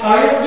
شاید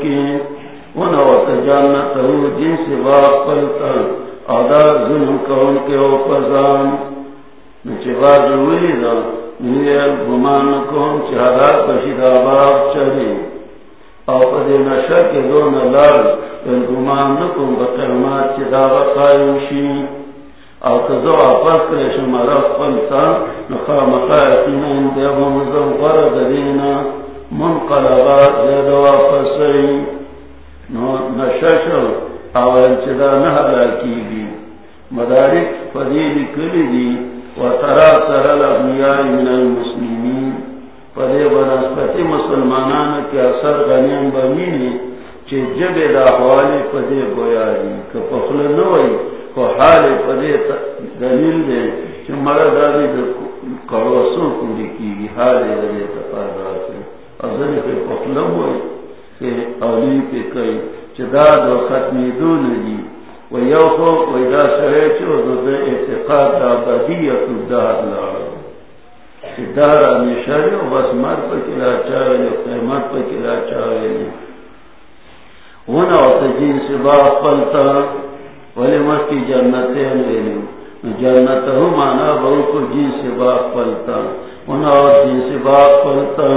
کی ونوت جانتہو جنس واقلتا ادا ظلم کون کے اوپزان نچے بات جوئی دا نیل گمان کون چہرا بشید آباب چلی او پدی نشا کے دون لال۔ ان گمان نکن بقیمات چی دا وقائم شی او کزو آپس کرشم رفت پلسا نخام قائتین اندیبو مزو غرد دینا۔ منقلبا زید واپس نو نششل اول چدا نحلا کی گی مدارک فدیل کلی دی و ترا ترا لغنیائی من المسلمین. فدی بناسبتی مسلمانان کی اثر غنیم بمینی چی جب دا حوالی فدی گویاری که پخل نوئی کو حال فدی دلیل دی چی مرد آدی دا کروسو کلی کی گی حال فدی تفادا. اگر پہ پکلو کہ اولی پہ کئی چدا دو ختمی دو لگی، و یو خو و سرے چو دو دو اعتقاد دا بدیت دار لارو. چی دار آمیشہ لیو بس مر پا کلا چاہے لیو قیمت پا کلا چاہے لیو ہونا و تجین سبا پلتا، ولی مکی جنتے ہم لیو جنت ہو مانا بہو کو سے سبا پلتا ان اور جی سے سبا پلتا۔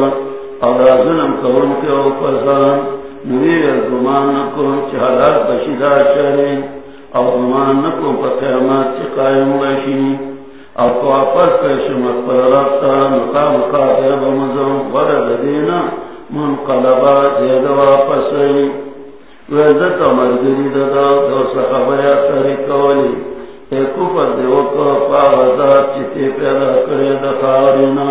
اور ظلم کون کے اوپر ظلم نویر گمان نکو چہلات بشیدہ چلے اور گمان نکو پا چی قائم بشی اور تو اپس پیشمت پر رفتا مقام قادر بمزو ورد دینا منقلبا دیدو واپس ای ویزت مرگری دادا دو صحبیا سری کولی ایکو پر دیوکو پا چی تی پیدا کرے دخارینا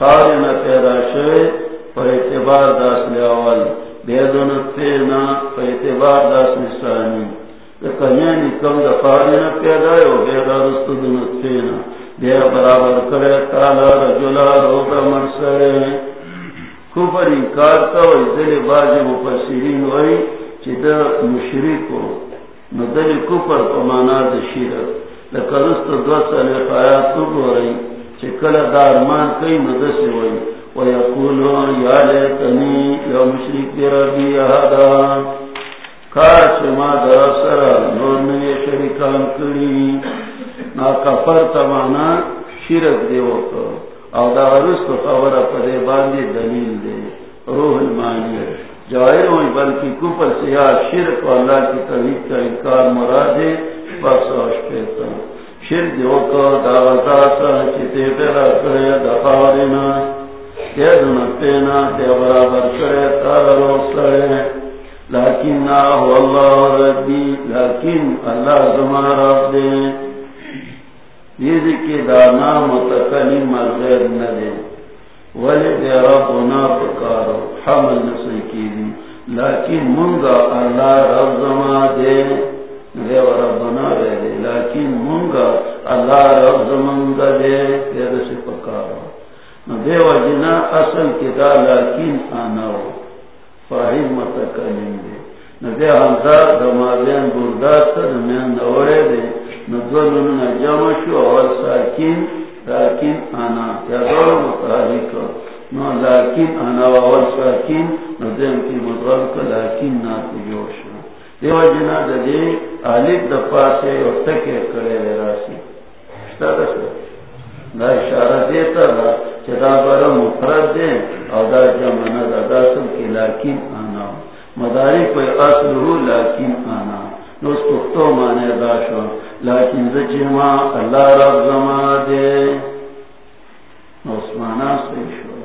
خارینا خارینا پیدا شوی پر اعتبار داس لیاوال بیدون تینا پر اعتبار داس نسانی کنیانی کم دا خارینا پیدا یو بیدا رستو دون تینا بیا برابر کرے تالا رجولا روبا مرسرے کفر انکار کا وی دل باج مفسرین وی چی دا مشرکو. نو دل کفر پا مانا دا شیرک لکرست دو سال خیات تو گو رئی چی دارمان کئی مدسی وی ویقولو یا لیتنی یا مشرک احدا. کاش ما در شرکان کری. نا کفر تمانا شرک دیو کو او دا رست خبر پدے دلیل دے. روح المانی جائر ہوئی بلکہ کفر سیا شرک اللہ کی توحید کا انکار مراد ہے، بس آش پیتا کو کرے برابر کرے تارو سرے لیکن اللہ ربی لیکن اللہ زمان رب دے یہ ذکر دانا متکلم الغیر ندے ولی دے ربنا پکارو حمل نسل کی دی لیکن منگا اللہ رب زمان دے دے ربنا رہ دے، لیکن منگا اللہ رب دے اصل کی دا لیکن آناو فاہم متکلم دے۔ ندے حمزہ دے۔ ندولن شو، اول ساکین، لیکن نو لیکن اول ساکین ندیم کی مدغل کا لیکن دیو جنا دا دی آلیب دا پاسے اور تکے کرے لے راسی شتا دا سا دا اشارہ دیتا دا چدا برا مفرد دے او دا جمع ندا دا سب کی لیکن انا مداری پہ اصل ہو لیکن انا نو سکتو مانے دا شو۔ لیکن زچما اللہ رب زما دے۔ عثمانہ سے شو۔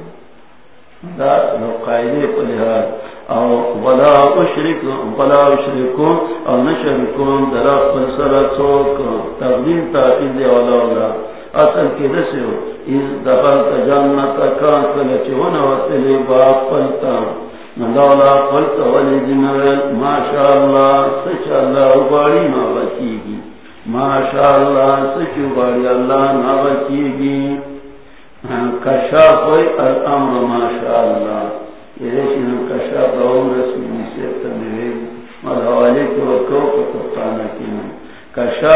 دا لو قائدے پر لحاظ۔ او ولا اشرک ولا اشرکو او نشرکون درا فسر چوک تقدیم تاقید اولا اولا اصل کی دسے ہو اس دخل تجنت کان کلچ ہونا وطلی باپ پلتا نلولا پلتا ولی جنویل ما شاء اللہ سچ اللہ اباری ما بچی گی ماشاء اللہ سچو باری اللہ نہ بچی گی کشا کوئی الامر ماشاء اللہ یہ کشا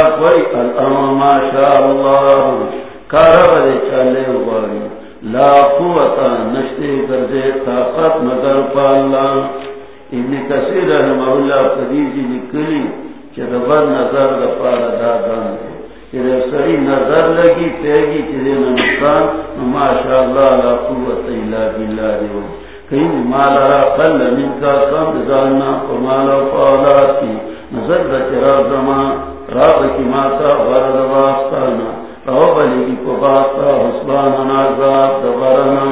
ماشاء اللہ لا قوت الا دیو کہیں مالا قل من کا کم دزانا فمالا فاولاتی نظر دا زمان، راب کی ماتا ورد باستانا رو بلی کو حسبانا نازاب دبرنا.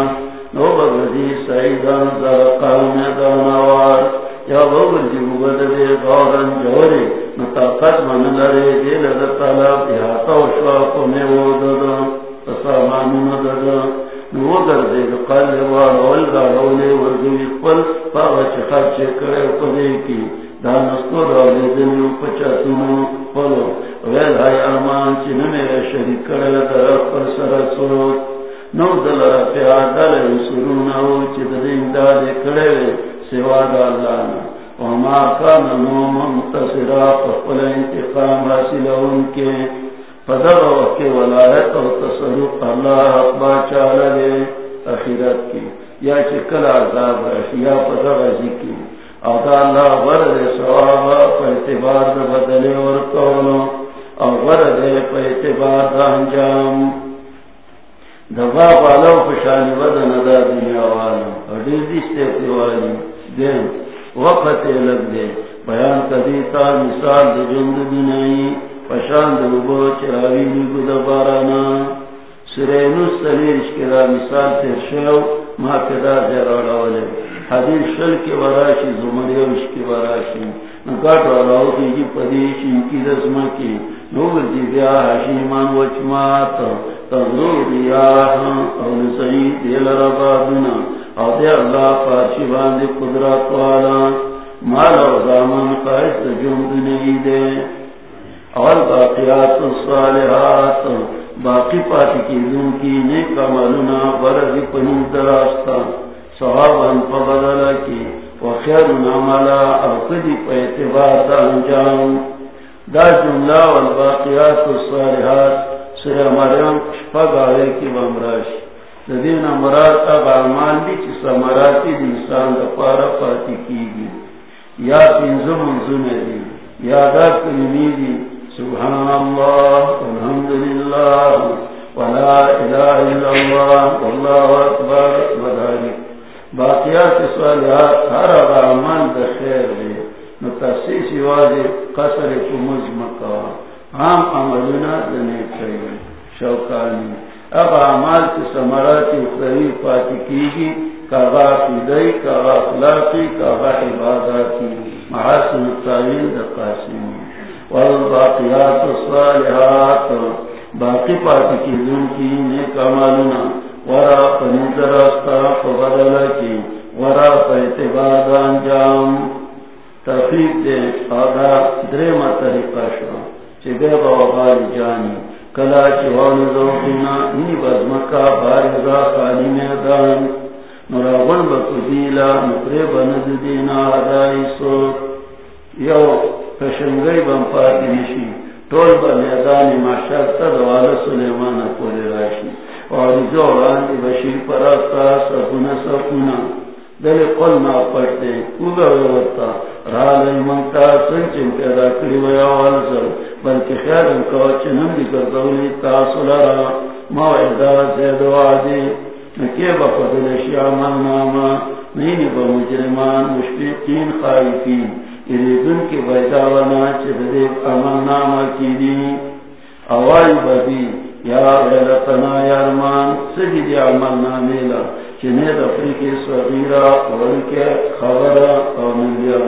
نو بگردی سعیدان زرقا میدانوار یا بغل جی غورن جوری نطاقت من لرے دے لدى طلب احاطا و شواق میں وہ دادا تسامان مددا نو گردے قلب وارول دارولے ورگوی قل پاوچ خرچ کرے قدے کی دانستو دولے دنیو پچاتونو قلو غیر ہائی امان چی نمیرے شریک کرے در اقل سرسوت نو دل رفی آدل سرونو چی دلیم دادے کرے سوا دا اللہ نا وما كان نو منتصرا فقل انتقام حاصل کے فدر وقت ولایت و تصرف اللہ اقبا چاہا لے اخیرت کی یا چکل عذاب رشی یا فدر عزی کی اودا اللہ ورد سوابا پا اعتبار دا بدلے ورکولو او ورد پا اعتبار دا انجام دبا بالو پشانی ودن دا دنیا والا اور دیدی ستے والی دین وقت لگ دے. بیان کدی تا مثال دے جند دنائی پشان دے بو چراوی لگو دا بارانا. سرینو سلیرش کے دا مثال تیر شو ما پیدا زیر آلاولے حدیث شل کے وراشی زمریوش کے وراشی. نکاٹ والاو کی جی پدیشی کی رسمہ کی. نور جی بیا حشیمان وچمات تغلو ریاح ہاں، او نسعید دیل ربادنا او دے اللہ پارچی باندے قدرات والا. مالا و دامن قائد جمد نہیں دے. اور باقیات الصالحات باقی پاتی کی دن کی نیک عملنا برد پنی دراستا، صحابا فبدلا کی وخیر نعملا او کدی پا اعتبار دا انجام. دا جملہ والباقیات الصالحات سورہ مریم شپگ آئے کی بامراش دین مراد اب اعمال دی چی سمراتی دی انسان دا پارا پاتی کی گی. یا پینزم منزم دی یا دا کلمی دی سبحان اللہ والحمدللہ ولا الہ الا اللہ، واللہ اکبر مداری باقیات صالحات ہر اعمال دا خیر دی واضح قصر کمز مکوان عام عملنا دنے چاہیے شوکانی اب عمال کی سمرات اخروی پاتی کی گی کاغا فیدئی کاغا اخلاقی کاغا عباداتی. محاسن التعین دا والباقیات الصالحات. باقی پاتی کی دن کی نیک عملنا. ورا پنیزر استا فبدل کی. ورا پیتباد انجام. تفیق دے آدھا درما طریقہ شو چگے باباری جانی. کلا چوان زوکنا انی بزمکا بارزا خالی میدان. نراغن بکزیلا نپری بند دینا آدائی سو. یو کشنگئی بم پاتی نشی طول با میدان ماشر تدوال سلیمان پولی راشی۔ اور وارزو آنی بشیر پراستا، سکونا سکونا۔ دل قل نا پڑتے اوگا ویورتا رالی منتا، سنچن پیدا کری ویا والسر بلکہ خیر انکو چنم دی کردولی تاصل را موعدہ زید وعدی نکی بفضل شیع من ناما۔ نینی با مجرمان مشفقین خائفین۔ یعنی اریدن کی بیداونا چددیب عمل ناما کی دی۔ اوائی بدی، یا غیرتنا یا یارمان سجد عمل نامیلا چنے دفری کی صغیرہ ورکی خبر اور نبیہ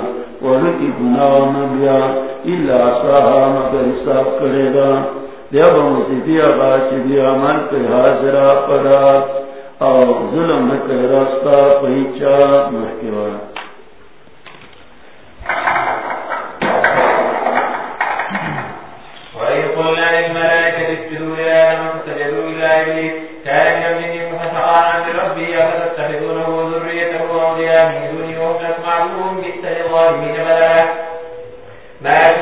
ورکی گناہ و نبیہ اللہ ساہا مگر حساب کرے گا۔ دیا دیب مصیبی آبا چی عمل پہ حاضرہ پڑا۔ اور ظلم نکر رستا پہیچا محکوہ بِئْسَ لِلظَّالِمِينَ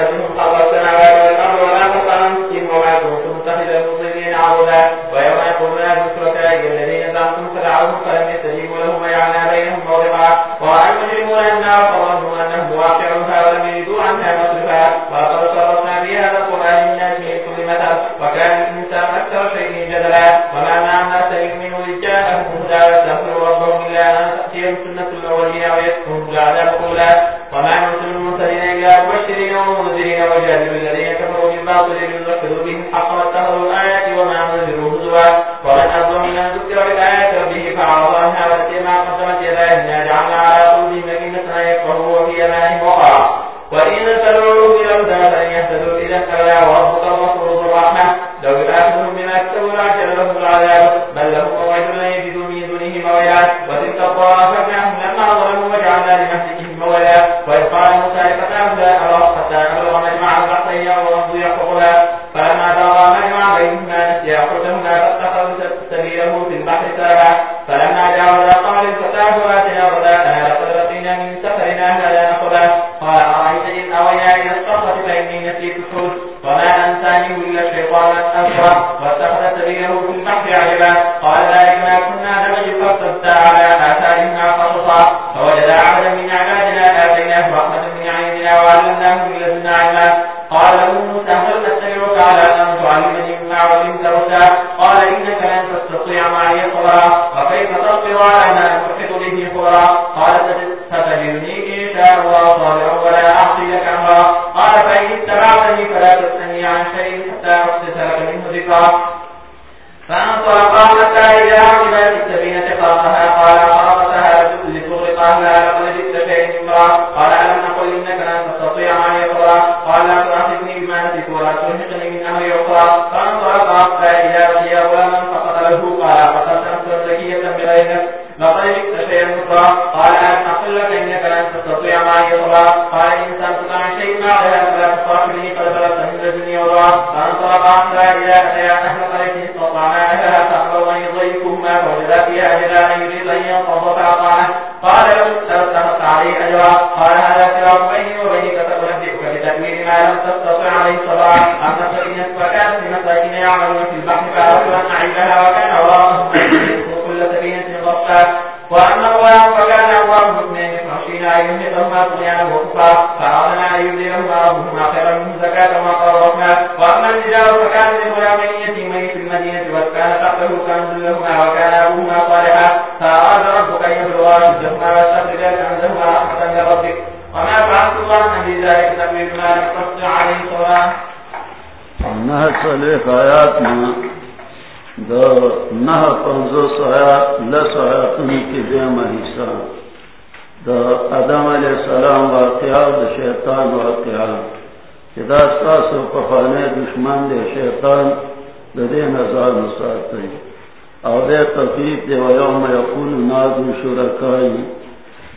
یقول نازو شرکائی.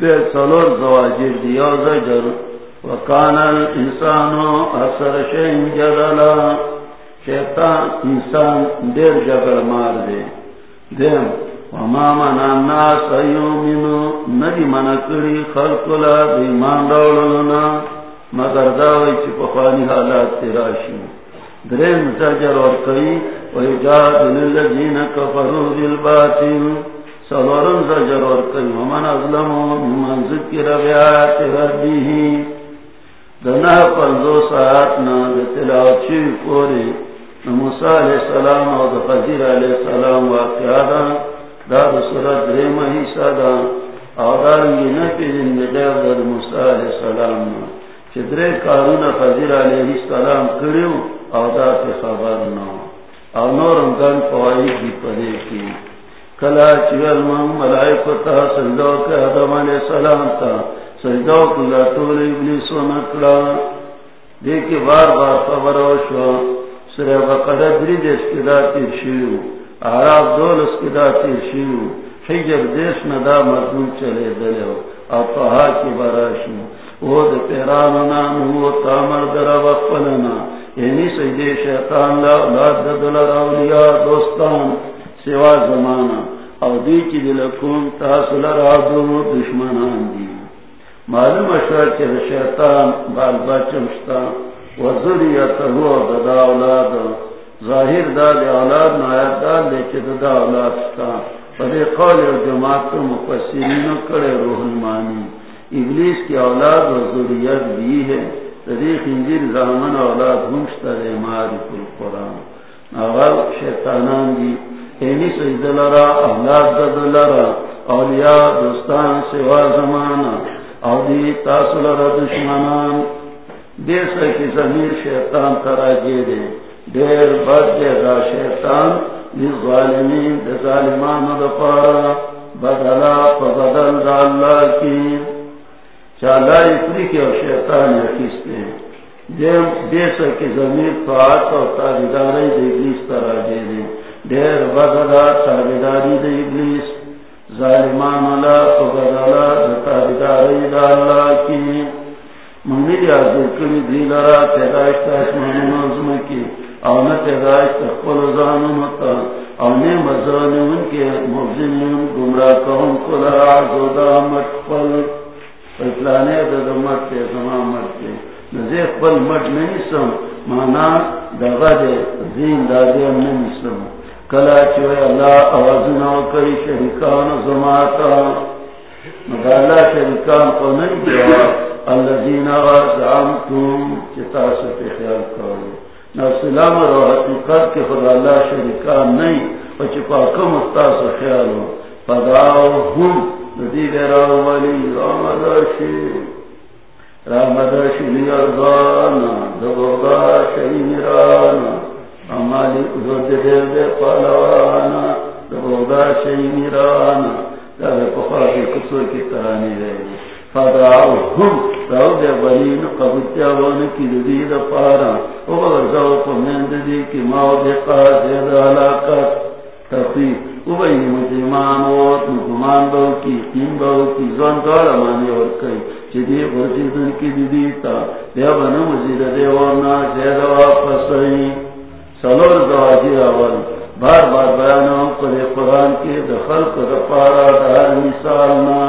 دے سلور زواجر دیا زجر. وکان الانسانو اثر شین جدلا شیطان انسان دیر جگر مار دے. دیم، وما من الناس ایومنو. ندی منکری خلقلا دیمان دولنا مگر داوی چی پخوانی حالات تراشی درین زجر اور کئی ویجاد للذین کفروا بالباطل. زجر اور کئی. ومن اظلمو ممن ذکر بیات ربیہی دنا پنزو ساعت نا دتلاوت چی پوری موسیٰ علیہ السلام او دا خضیر علیہ السلام واقعا دا دا دا سورت درم دا، او دارنگی نپی دن دیو دا موسیٰ علیہ السلام نا چی درے کارون خضیر علیہ السلام کریو، او دا پی خبر نا او نورم گن پوائی دی پدے کی. کلا چیل چی علمان ملائکتا سجدو کے آدم علیہ السلام تا. سجدو کلا طول ابلیس و نکلا. دیکھ بار بار خبر وشو سرے بقرہ دری دیس کی دا تیر شیو. عراب دول اس کی دا تیر شیو. حجر دیس ندا مضمون چلے دلیو او توہا کی براشو او دا پیراننا نو تامر در وقفلنا یعنی سجدے شیطان لا اولاد دلر اولیاء دوستان. سوا زمانا او دی کی دلکون تاصل را دونو دشمنان دی. معلوم اشوار کے شیطان بال بچمشتا وزریت ہوا ددا اولاد. ظاہر دا دی اولاد، نایت دا لے کے ددا اولاد ستا پدے قول اور جماعت مفسرین کرے روح المانی ابلیس کی اولاد و ذریت بھی ہے تدیخ انجیل زامن اولاد ہمشتا دے ماری کل قرآن. اول شیطانان دی اینی سجدلرا اولاد ددلرا اولیاء، دوستان سوا زمانہ او دی تاصل را دشمنان. دیر سکی زمیر شیطان ترا جی دے دیر بد دے دا شیطان دی ظالمین دی ظالمان دا پارا. بدلا پا بدل دا اللہ کی. چالا اتری کی او شیطان یکیستے دیر سکی زمیر طاعت و تابداری دی ابلیس ترا جی دے دیر بدلا تابداری دی ابلیس. ظالمان اللہ تو بدلا تابداری دا اللہ کی. منگلی آزر کلی دی لرا تیدائش تا اسمان نظم کی. او نا تیدائش تا خپل زانون تا او نی مزان ان کے مبزنین گمراہ کون کلا عزو دا مٹ خپل اطلانے دا دا مٹ تے سما مٹ تے نزی خپل مٹ نہیں سم. مانا دا غد زین دا دیم نہیں سم. کلا چوئے اللہ آوازنا کئی شرکان زماتا. مگر اللہ شرکان کو نہیں دیا. اللہ الذين زعمتم چتاسو پہ خیال کرو. نفس الامر و حقیقت کے خدا اللہ شرکان نہیں پچپا کم استاسو خیالو پداو ہم ندید راو ولی، رامداشی. رامداشی لیردانا دبوگا شری میرانا مالک دیر دے پالوانا دبودا شئی پخوا کسو کی ترانی رہے فدعو هم دے بلین قبطیا بان کی دید پارا او بغرزاو پمند دی کی ماو دے قاضی دا علاقات. او بین مجرمان وات مکمان باو کی قیم باو کی زوان دارا مانی اور کئی چی دی غرزی دن کی دیتا دیا بنا مزید دے ورنا واپس رہی سلور زواجی اول بار بار بیانو پر قرآن کے دخل پر پارا دار مثالنا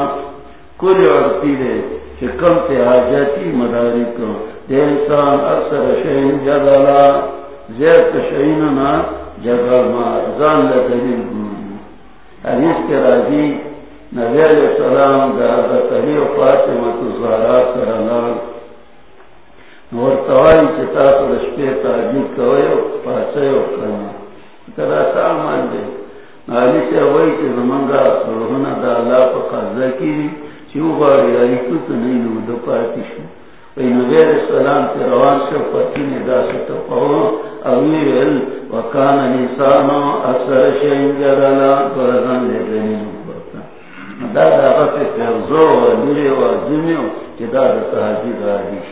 کوری اور پیرے کہ کم تے آجاتی مداری کو۔ دے انسان اکثر شہین جدالا زیر کشہین نا۔ جگہ ما زان لدلیل گوری حدیث کے راضی نبی علیہ السلام دا حضرت علی و فاطمہ تو زہرات کرنا نور توائی چتا تو رشپے تاجید کوئے و پاسے و کرنا سامان دے نالی سے وہی چیز منگا روحنا دا اللہ پا قضا کی چیو باری آئی تو تو نہیں لو دو پاتی شو وی نبیر السلام روان شو پتی ندا ستا پاو اوی ویل وکان نیسانو اکثر شین جرالا گرزان لے دا دا غفی فرزو و لیلی و زمیو چی دا دا تحجی دا دیشی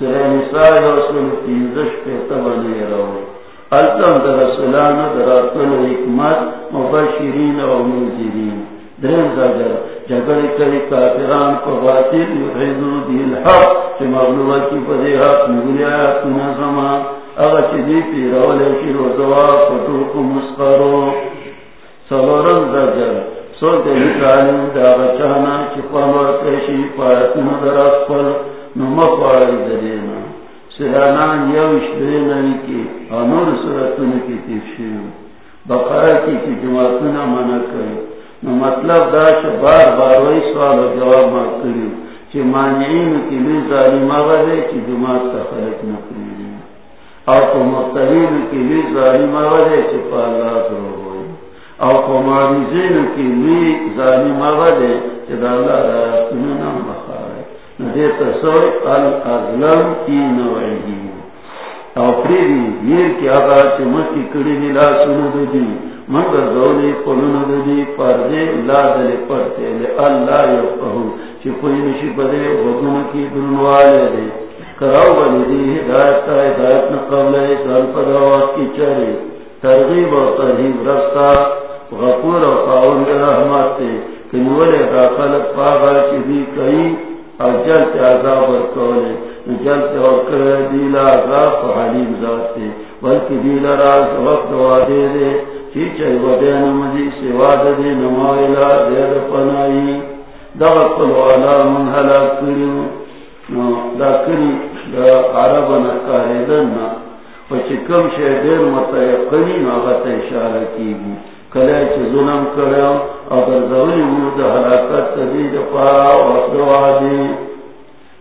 سورہ نساء رسول تیزش پیتا بنے رون التم در رسولان حکمت مبشرین و منزرین درین زجر کری کافران باطل یحیدو دی الحق چی مغلوبہ کی پدی حق نگلی آیات چی دی پی رولی شیر و دوا زجر سو دا بچانا چی پایتن در نمک آئی درینا یوش کی انور سرطن کی تیفشیو بقرہ کی کی جماعتن منع کری نو مطلب دا بار بار وای سوال او جواب ما کړی چې مانعين ظالم جماعت ته خلق نه او په مختلین کې لوی ظالم هغه دی چې په الله سره او ظالم هغه دی چې د الله دې تصور الازلم کی نوعی او پریدی یہ مکی کڑی دی لا سنو دی مگر دی پردے لا دلی پرتے لے اللہ یفقہو کوئی نشی پدے کی دنوالے بلی دی. ہدایت تا ہدایت نقبل سال کی ترغیب و ترہیب رستا غفور و قاون رحمت تے پاگا دی کئی اور جلت عذاب ورکولے جلت دیلا عذاب حلیم ذات بلکہ دیلا راز وقت وعدے دے، چیچے ودے نمجی دے نمائلہ دیر پنائی۔ دغت من کریو دا کری، دا عرب نکاری دن شے دیر متیقنی ناغت اشارہ کی گی۔ کلے چی ظلم کریو اگر زوری مورد حلاکت تدید پارا وقت وعدی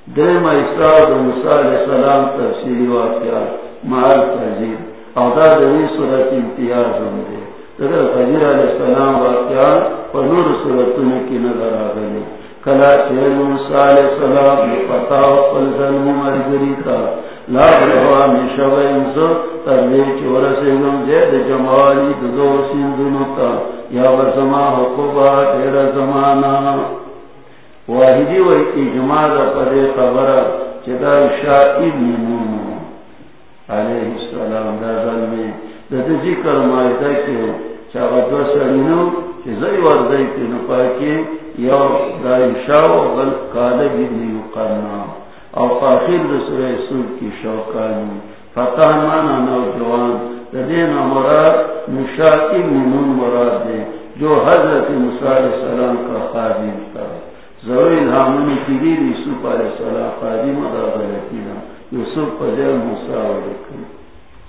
دیم ایسا دا موسیٰ علیہ السلام تفسیری واقعا محل تحزیر او دا دوی صورت امتیاز ہم دے در خجیر علیہ السلام واقعا پنور صورتوں کی نظر آگلی کلا چہر موسیٰ علیہ السلام پتا و پل ظلم مرگری تا لا برہوا انسو تردی چورسی گم زید جمالی دو سندنو تا، یا برزما حقوبا زمانا واحدی و اجماع دا پدے چدا شاید نمونو. علیہ السلام دا ظلمی. دا دا ذکر مائدہ دو سرینو وردائی پاکی یو دا قاخر دا سورہ سور کی شوکانی فتح مانا نوجوان. دا دینا مراد مشاکی منون مراد دے جو حضرت موسیٰ علیہ السلام کا خادم تھا. ضروری الہامنی کی دی، یوسف علیہ السلام خادم دا غلطینا یوسف پر جل موسیٰ ورکن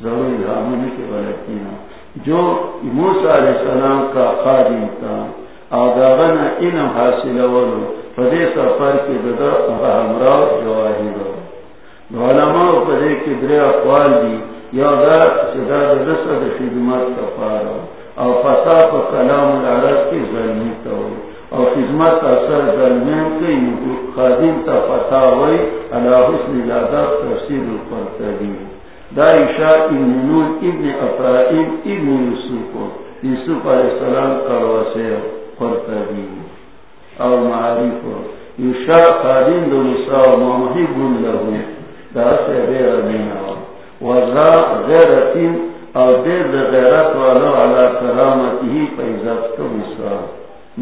ضروری الہامنی کی غلطینا جو موسیٰ علیہ السلام کا خادم تھا. آداغن علم حاصل ولو پدے سفر کی ددا ہمراہ جواہر علماء پدے کی درے اقوال دی یا دا صدا دسد خدمت کفارا۔ او فتا پا کلام العرب کی ظلمی تا او خدمت اثر ظلمین کی خادم تا فتا ہوئی علا حسن الاداب تفسیر القرطبی۔ دا عشاء ابن نور ابن افرائیم ابن یوسف یوسف علیہ السلام کا کرواسے قرطبی۔ او معریف دو نساء محب دا سے وزا غیرتین او دیر دا غیرت والا علا کرامتی پیزت کو نساء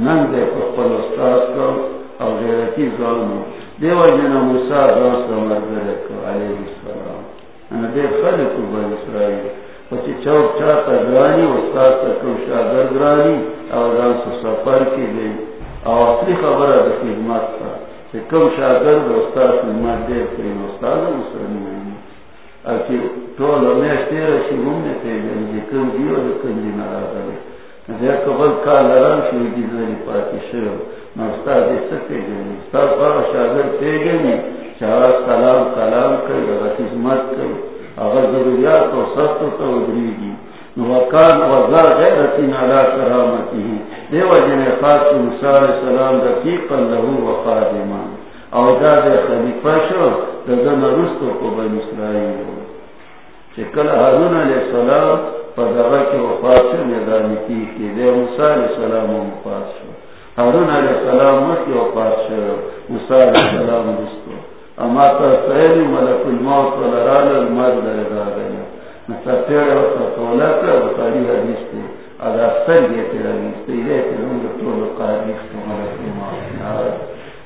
نن دے پخپل استاز کو او غیرتی ظالمو دیو جنا موسیٰ کو علیہ السلام. بن اسرائیل. پچی چوک چاہتا گرانی استاد تکو شاگر گرانی. اوزان سو سفر کی گئی او اصلی خبر دا خدمت تا چی کم شاگر دا استاد خدمت دیر کرین استاد مسلمی آئی اچی طول امیش تیر شیرون نے پیجن جی یعنی کم دیو دا کم دی نرا دلی دیر کبل کال لران شوی دی دلی پاتی شو نا استاد دی سکتے گئی یعنی استاد بارا شاگر پیجنی چاہ سلام، کلام کئی اگر خدمت کئی اگر ضروریات و سخت تو ادریگی وکان وزا غیرتین علا کرامتی دیو جن خاص موسیٰ علیہ السلام رفیقا لہو و خادمان او دا دے خلیفہ شو دزن رستو کو بن اسرائیل ہو چکل حرون علیہ السلام پدغا کے وفات شو میدانی کی کی دے موسیٰ علیہ السلام وفات شو حرون علیہ السلام مکی وفات شو موسیٰ علیہ السلام رستو اما تا سہلی ملک الموت و لرال المرد رضا گیا نتا تیرے وقت تولا و تاری حدیث تے ادا سر گئے تیرا حدیث تے لے تے لنگ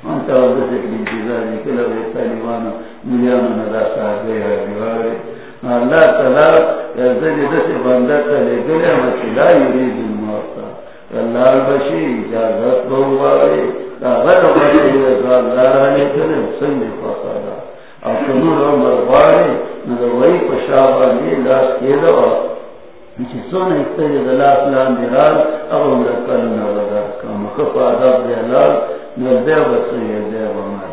من تا وقت ایک دن جزاری کلا ندا صاحبے ہے اللہ تعالی یا دس بندہ تلے گلے مچی یرید الموت۔ اللہ البشی اجازت بہوارے غیر غیر ازال لارانی کنے سنگی فاقادا او کنور عمر باری نظر پشابانی لاس کیدو چی سون اکتری دلاس لان دیرال او مرکل نودا کم خف آداب دیلال نزدی بسری دی بمر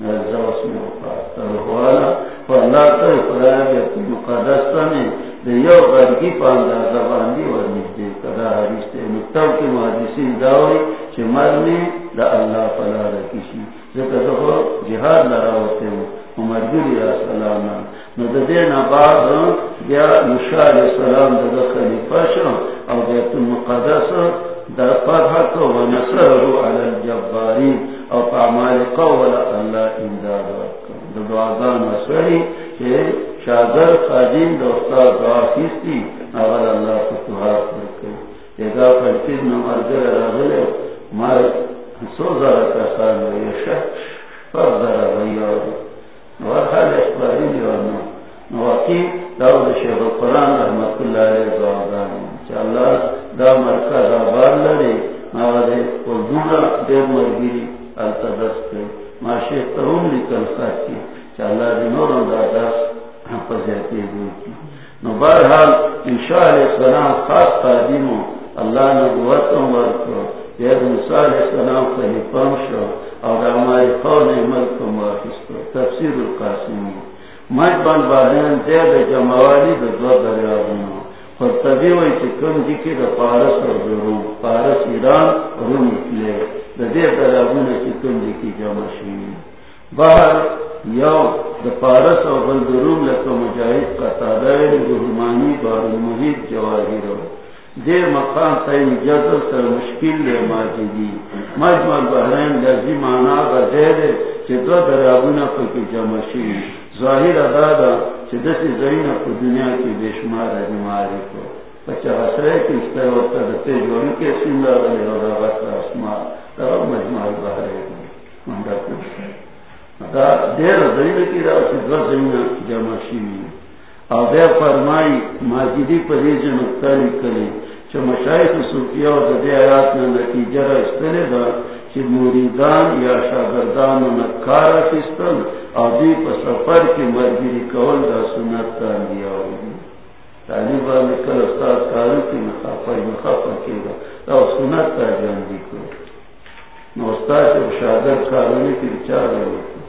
نزدی اسمی وقات ترخوالا فاللہ تر فرائیت مقدستانی دیو غرگی پاندر زباندی ورنجدی کدا حدیث تے مکتب کی محدثین داوئی چی مرنی دا اللہ فلا رکشی ذکر دخو جہاد لراوتے ہو عمر گلی السلام نو دا دین یا یوشا علیہ السلام دا خلیفہ شو او بیت المقدس دا فتح کو و نصره علی الجبارین او پعمال قول اللہ امداد دا دعاگان وسوری کہ شاگر خادین دا استاد دعا کیستی اگر اللہ فتحات کر کے اذا فرقید نمار گر رغلے سو ذرا کسان ہوئی شخص پر ذرا غیار ورحال اخباری داود شیخ القرآن رحمت اللہ علیہ زوادان دا مرکز آبار قلدونا دیر مرگیری التدست ما شیخ ترون لکل دا دست پزیتی کی نو بارحال انشاء علیہ السلام خاص اللہ ورکو علیہ السلام شو۔ اور ہماری قول ملک کو موافستو تفسیر القاسمی مجبن بارین زید جموالی دا دو دریابونو خود طبی وی چکم جکی دا پارس اور روم پارس ایران روم اکلے دا دے دریابونو چکم جکی جمع شوی۔ باہر یو دا پارس اور بلد روم لکا مجاہد قطادہ روحمانی بار المحید جواہی رو دیر مقام تین جزر سر مشکل لے ماجدی مجمع بحرین لازی مانا گا دیر چی دو درابونا پکی جمشی ظاہر ادادا چی دسی زینا پا دنیا کی بیشمار بیماری کو. پچا غسرے کی اس طرح وقتا دتے جوری کے سندہ غلی اور غسر اسمار در مجمع بحرین مندر کنشی دا دیر زینا کی دا چی دو زینا جمشی او بے فرمائی ماجدی پر ریجن اکتالی کلی چو مشایخ صوفیہ و دے آیات میں نتیجہ را استلے دا چی موریدان یا شاگردان و نکار فستل او پا سفر کی مرگیری کول دا سنت تا اندیا ہوئی تعلیم والے کل استاد کارو کی مخافہ مخافہ کی گا تو سنت کا جان دی کو نو استاد سے شہادت کارونی کی بچار رہے تھے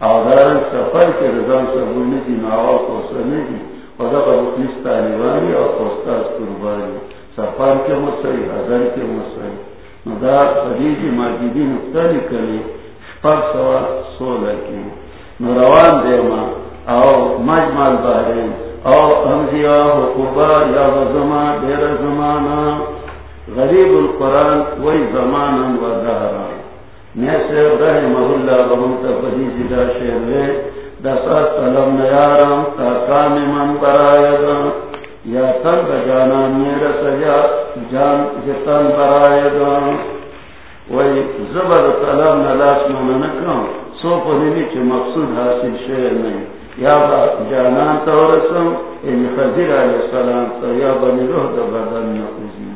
آدھارن سفر کے رضان سبونی دی ناوا کو سنے دی خدا کا مخلص طالبانی اور استاد قربانی. سفر کے مسئلے حضر کے مسئلے نو دا حدیث ماجدی نقطہ نکلی شپر سوا سولہ کی نو روان دیما او مجمال بحرین، او انبیاء حقوبا یا زمان دیر زمانا غریب القرآن وی زمانا و دہرا میں سے رحمہ اللہ بہنتا پدیسی دا شیروے دا سات طلب نیارم تا کام من برایدا یا تن بجانا میر سجا، جان جتن برایدا وی زبر طلب نلاس مننکم سو پدیمی چی مقصود حاصل شیر نہیں۔ یا با جانان تو رسم ان خضر علیہ السلام تو یا بنی روح دا بدن نقوزی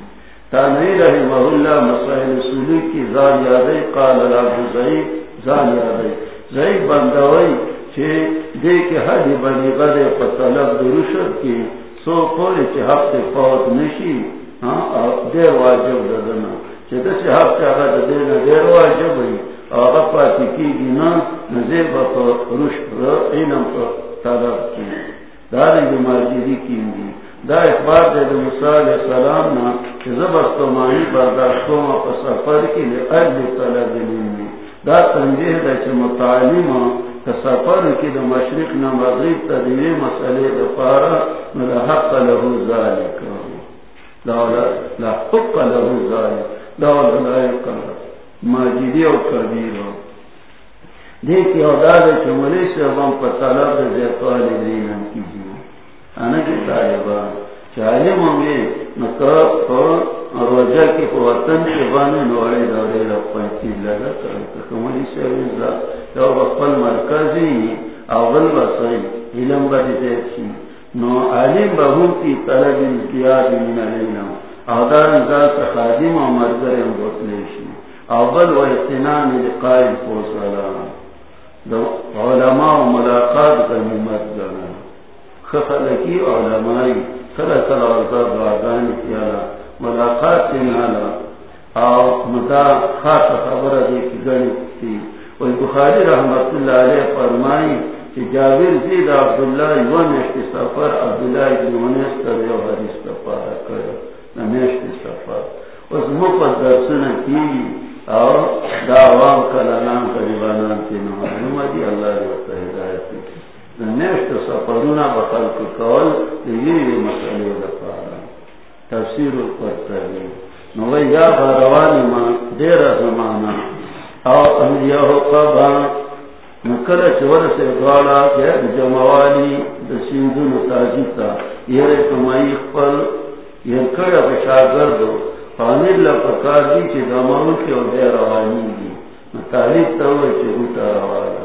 تانوی رحمہ اللہ مسائل سولی کی، زان یادی قال رب زعید زان یادی۔ زعید بندوئی چھے دے کے حدی بنی غدے پر طلب دروشت کی۔ سو پولی چھے ہفتے پوت نشی ہاں دیر واجب ددنا چھے دسی ہفتے آگا دینا دیر واجب ہوئی۔ آغا پاتی کی گینا نزیر با رشد اینم طلب کی داری جو ماجیدی کی دی دا اخبار دے دو موسیٰ علیہ السلام نا کہ زبست و معنی برداشتوں ما پا سفر کی لیے اجل طلب دلینی دا تنجیح دا چھ متعلیم کہ سفر کی دا مشرق نا مغرب تا دیوی مسئلے دا پارا نا حق لہو ذالک۔ لا حق لہو ذالک۔ لا لائق لہو۔ ماجدی اور کبیر دیکھیے اور دادے چملے سے اب ہم پتالا دے زیتو علی دین ہم کیجیے۔ کی طالبان، چاہیے ممی نکرب وطن کے بانے نوڑے دوڑے لگا سے مرکزی اول بسائی علم بدی دیکھی نو بہو کی طلب من علینا۔ آدار و مرگر بطلیشی اول و احتنان لقائم علماء و ملاقات کا نمت گنا خفلکی علمائی خلق الارضاب وعدانی کیالا ملاقات تنالا او مدا خاص خبر دیکھ گنی تھی. وی بخاری رحمت اللہ علیہ فرمائی کہ جابر زید عبداللہ یونشت سفر عبداللہ ابن ونیس کر یو حدیث کا تفارہ کرو نمیشت سفر. اس مفت درسنہ کی. اور دا عوام کا لنام قریبانان کی نمائنوم دی اللہ رہتا ہدایت نیشت سفرونا بخل کو کول دیگی مسئلے دفارا تفسیر القرطبی. نوی یا غروانی ما دیر زمانا او انبیاء قبا. نکل چور سے دوارا کہ جموالی دسیندون تاجیتا یہ کمائی خپل یہ کڑا بشاگردو پانی لپکار دی چی دمانو کی او دے روانی دی تعلیم تاوی چی گوتا روانا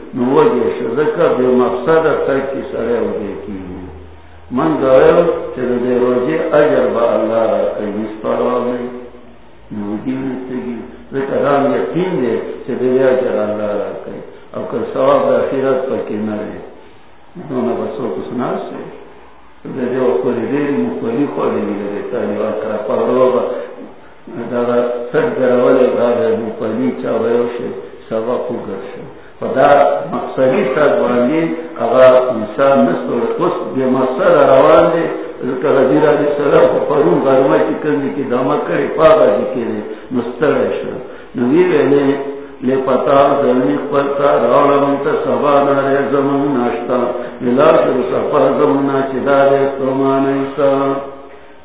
نو وجه شدکا مقصد تک کی سرے او دیکی من دوئیو چه دا دے اجر با اللہ را نو رام یقین دے چه اجر اللہ را کئی کر سواب دا خیرت پکی نرے نو نبسو سے دیو کوری دیری مکولی خوری دیگه تانی چا خدا مقصدی سر باندی اغا انسان نستو قصد بی مقصد روان دی ذکر غدیر علی سلام خو پرون غرمه چی کندی که داما کری، پاگا دی کری مستر شو نوی ویلی لے پتا زمین پتا روڑا منتا سبا نارے زمان ناشتا. ملا شو سفر زمنا چدا دے تومان ایسا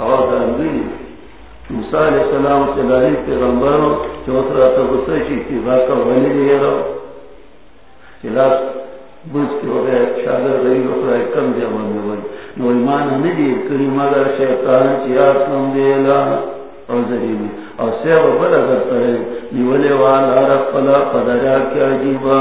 آواز آنگی موسیٰ علیہ السلام سے لاری پیغمبرو چوترا تبسشی کی باقا ولی دیئے رو چلاس بوجھ کے ہو گئے شاگر رہی ہو رہا ہے کم دیا بندے ہوئی نو ایمان نہیں کری مگر شیطان چیا کم دیلا اور ذریعی اور سیب بڑا کرتا ہے نیولے والا رفلا قدریا کیا جیبا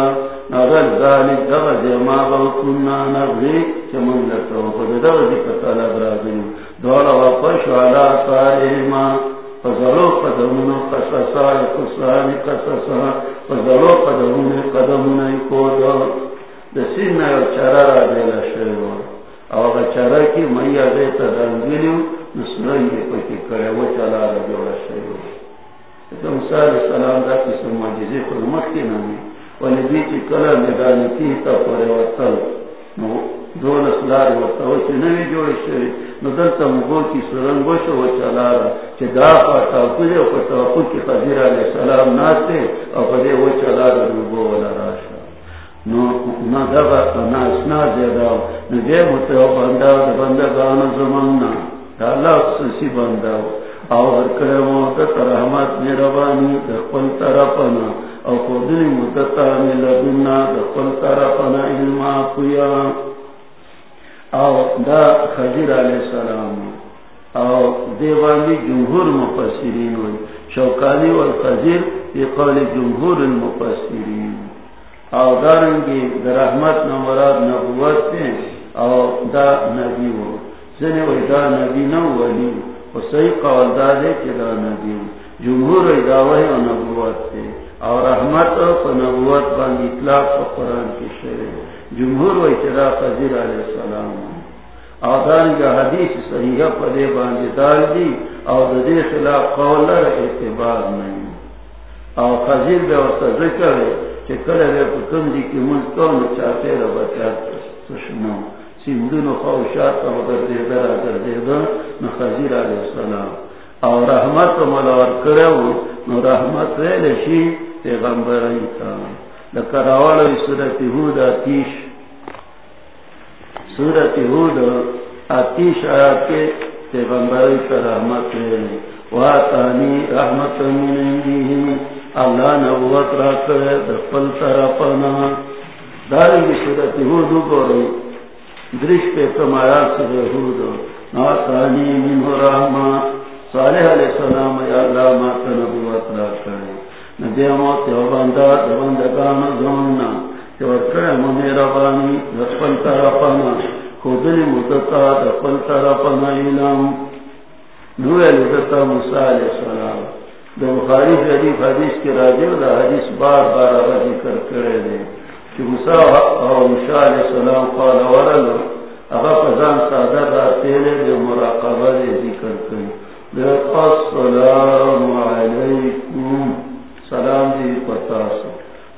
نغل ذالک دغا جمع بکننا نغلی چمن لکتا ہوں۔ خود دغا جی قتالا برا گئی دولا وپش والا سارہما فضلو قدمونو قصصا قصانی قصصا فضلو قدمونو قدمونو کودا دسین نیو چرا را دیلا شروع او چرا کی میا دیتا دنگلیو نسلوی پکی کرے و چلا را جوڑا شروع تو موسیٰ علیہ السلام دا کسی معجزی خود مخی نمی۔ ولی بیچی کلا میدانی کی تا پورے وطل دول اسلار وطل وچی نوی جوڑی شروع نو دلتا مگو کی سرنگو شو و چلا را دا پاتا کجے و پتا کی خضیر علیہ السلام ناستے او پدے و چلا روبو والا راشا نو نہ دبا نہ اسنا زیادہ نو جے متو بندہ بندہ گانا زمانہ اللہ سسی بندہ اور کرمو تت رحمت مہربانی دخل طرفنا او مدتا ملدنا دخل طرفنا علما قیا او دا خضر علیہ السلام. او دیوانی جمہور مفسرین شوکانی والخضر قول جمہور المفسرین. او دارنگی در رحمت نمراد نبوت او دا نبی ہو زنی وی دا نبی نو ولی. و صحیح قول دا دے کہ دا نبی ہو جمہور وی و نبوت تے. او رحمت و نبوت باندی اطلاق و قرآن کی شرے جمہور وی چرا خضیر علیہ السلام او دارنگی حدیث صحیحہ پدے باندی دال دی او دا دے خلاف قول اعتبار نہیں او خضیر بے وقت ذکر ہے کہ کل ہے پتم دی کی ملک تو نو چاہتے رہا بچا تشنو سندن و خوشات کا مگر دے در اگر دے در نو خضیر علیہ السلام. او رحمت و ملور کرو نو رحمت رہ لشی پیغمبر ایتا لکر آوالا سورت حود آتیش. سورت حود آتیش آیات کے پیغمبر ایتا رحمت رہ لشی واتانی رحمت من اندیہم اللہ نبوت را کرے دفل طرفنا. داری کی صورت حودو کو رہی درش پہ کمایات سے حودو ناتانی من رحمہ صالح علیہ السلام، یا اللہ مات نبوت را کرے. ندی موت یو بندہ دبندگان زمنا جو کرے منی ربانی دفل طرفنا خودنی مدتا دفل طرفنا علم نوے لدتا موسیٰ علیہ السلام. دو بخاری شریف حدیث کے راجے دا حدیث بار بار آگا ذکر کرے دے. کہ موسیٰ اور موسیٰ علیہ السلام قال ورلو. اگا پزان سادر را تیلے دے مراقبہ دے ذکر کرے السلام علیکم سلام دی پتاسو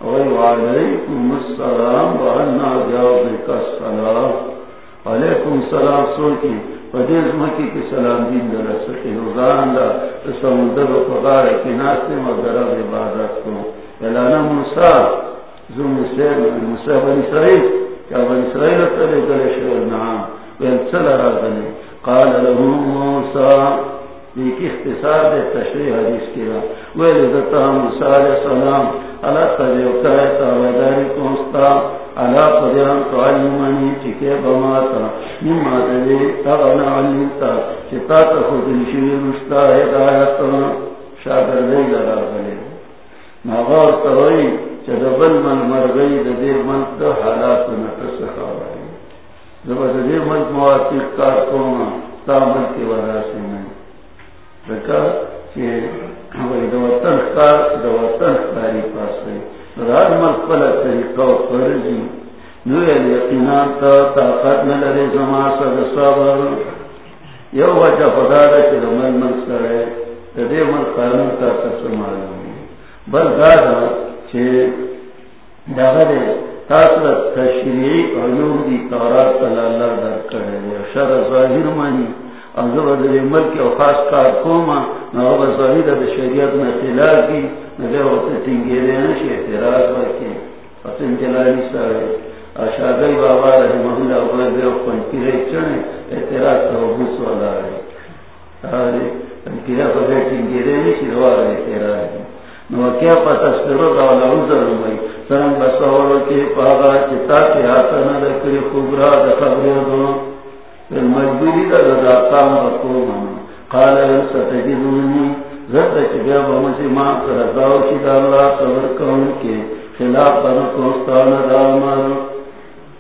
اوی وعلیکم السلام وعنا جاوبک السلام علیکم السلام سوکی پدیز مکی کی سلام دین در سکی روزان دا سمندر و فغار کی ناستے مدرہ عبادت کو اعلانا موسیٰ زو موسیٰ موسیٰ بن اسرائیل کیا بن اسرائیل تلے گلے شعر نعام ویل چل را گلے قال لهم موسیٰ ایک اختصار دے تشریح حدیث کیا ویل دتا موسیٰ علیہ السلام، اللہ تجیوتا ہے تاویداری کنستا علا قدران تعلمانی چکے بماتا۔ مما دلے تغنا علمتا چتا تخود نشوی رستا ہدایتا شاگر دی لگا گلے ناغار تغیی چدبل من مرغی ددیر من دا حالات نتس خواہی دبا ددیر من مواتیق کار کونا تا من کی ودا سی من دکا چی دواتن خار دواتن خاری پاس گئی راد مل پل طریقہ فرضی نو یعنی یقینان تا طاقت نلرے زما صد صبر. یو وجہ خدا دا چی مل مل سرے دے مل قانون تا تسمالوں بل دادا چی داغا دے تشریعی علوم دی تورات تلا اللہ شر ظاہر مانی اگر در ملک و خاص کار کوما نو ظاہر در شریعت میں خلال کی نگر وقت تنگیرے نشی اعتراض وکی فتن جلالی سارے اشاگئی بابا رحمہ اللہ اگر در پنکیرے چنے اعتراض توبوس والا ہے پنکیرے فضر تنگیرے نشی روار اعتراض نو کیا پتہ سپرو دولا عذر ہوئی سرنگ بسورو کی پاگا چتا کی آتنا دکری خوبرا دخبری دو مجبوری دا دا کام بکو مانا قال ستجدونی زد چگیا بمسی ماں کرزاو چی دا اللہ صبر کون کے خلاف بنکوستان دا مارو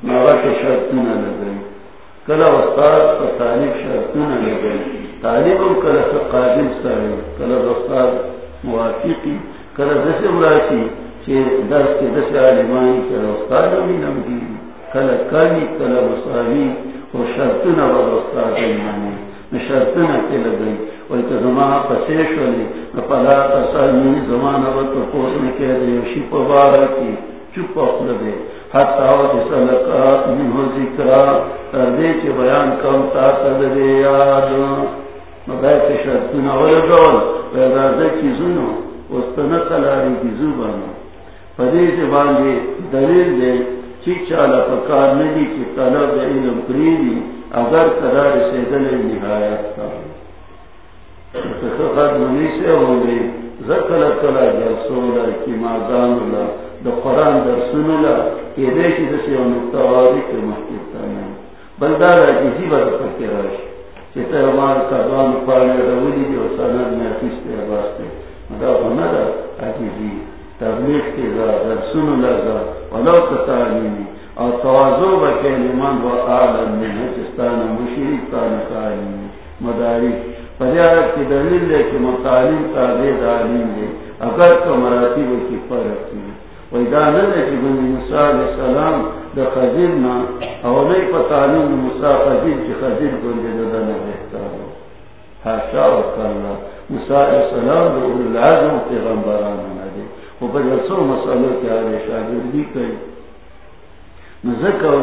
نوہ کے شرطنا لگئی کلا استاد کا تعلیب شرطنا لگئی تعلیبم کلا قابل سارے کلا استاد موافقی کلا دس امراشی درس کے دس عالمانی کل استاد بھی نمگی کل کانی کل مساوی و شرطنا و استاد ایمانی، نہ شرطنا کے لگئی زمان پسیش ولی پلا تسانی زمان و تو پوسنے کے دے بارا کی چپ اپن دے۔ حتی آوات سلکات من ہو ذکرہ تردے کے بیان کم تا تدرے یاد۔ مبایت شرطنا و لگول پیدا دے چیزونو استنقلاری کی زوبانو پدی سے باندھے دلیل دے چالا پکار ندی کی طلب علم پریدی، اگر قرار سے دل نہایت تھا خد منی سے ہو گئی زکل کلا جلسولا کی مادان اللہ دا قرآن در سنلا کہ دیکھی دسی و نتواری کے محکیتا نہیں بلدارا کسی بار پکراش چیتا ہمار کدوان پانے رولی دی و سند میں حفیظ پہ باستے مدہ ہونا دا عجیزی تبلیغ کے ذا کی درسون لگا ولو تعلیمی اور توازو بکے لمن و عالم میں حجستان مشرکان تعلیمی مداری. پریارت کی دلیل لے کہ مطالب کا دے تعلیم دے، اگر تو مراتب کی فرق کی. ویدا نہ دے کہ بنی موسیٰ علیہ السلام دا خزیر نا اولی پا تعلیم موسیٰ خزیر کی خزیر گنجے دا نہ بہتا ہو. حاشا وکاللہ موسیٰ علیہ السلام دا اولی العظم پیغمبران سو مسئلوں کے آگے شاگردی کئی نزکر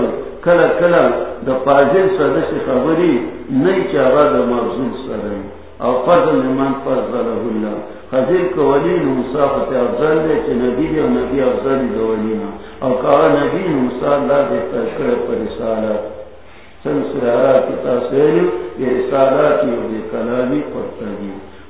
کلا کلا دا پاجل سدس خبری نئی چاہا دا مغزول سرائی او فضل نمان فضل اللہ خزیر کو ولی نمصافت افضل دے چی نبی دے و نبی افضل دے ولینا او کہا نبی نمصا اللہ دے تشکر پر رسالت. سن سرارا کی تاثیر یہ رسالتی و دے کلامی پر تجیب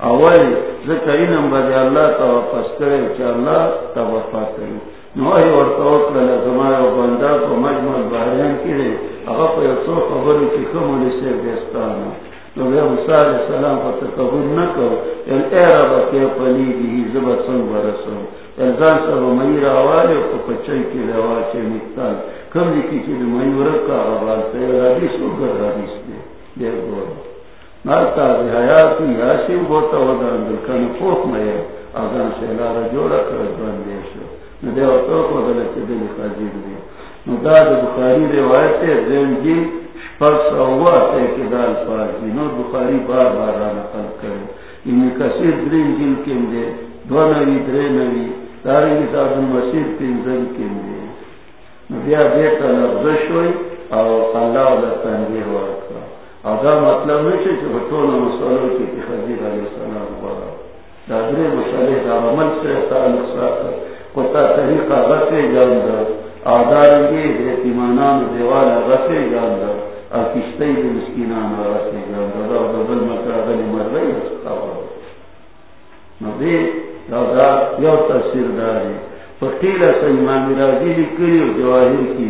اول ذکر نمبر اللہ تا واپس کرے چا اللہ تا وفا کرے نوہی اور توقع لزمائے و بندہ کو مجمع بحرین کی رہے اگر پہ اکسو خبری کی کمولی سے بیستانا نو بے موسیٰ علیہ السلام کو تکبر نہ کرو یل اے رب کے پلی بھی زبت سنگ برسو الزان سب مئی راوالے کو پچھائی کی روا چے مکتان کم لکی چی دی مئی ورکا آباد تے حدیث کو گر حدیث دے دے گورا نالتا حیاتی یاسی بوتا ودان دلکن فوق میں آزان سے جوڑا کرد بندے نو دے وقتو کو دلکی دلی خازیر دی. نو دا دا بخاری روایت ہے زین جی شپک سوا تیکی دال پاکی نو بخاری بار بار را نقل کرے. انہی کسیر درین جن کم دے، دو نوی، درے نوی. داری نتاب المسیر پینزن کم دے. نو بیا بیتا لفظش ہوئی او اللہ علیہ تنگیر ورکا ادا مطلب نہیں کہ بچوں نے مسئلوں کی خزیر علیہ السلام بولا دادرے مسئلے کا عمل سے تعلق ساتھ کتا طریقہ غفے جان در آدارنگی ایتمانان دیوالا غفے جان در اور کشتے مسکینان واسطے گا دادا بدل مکر غلی مر رہی نبی دادا یو تفسیر داری فقیل سا امام راجی و جواہر کی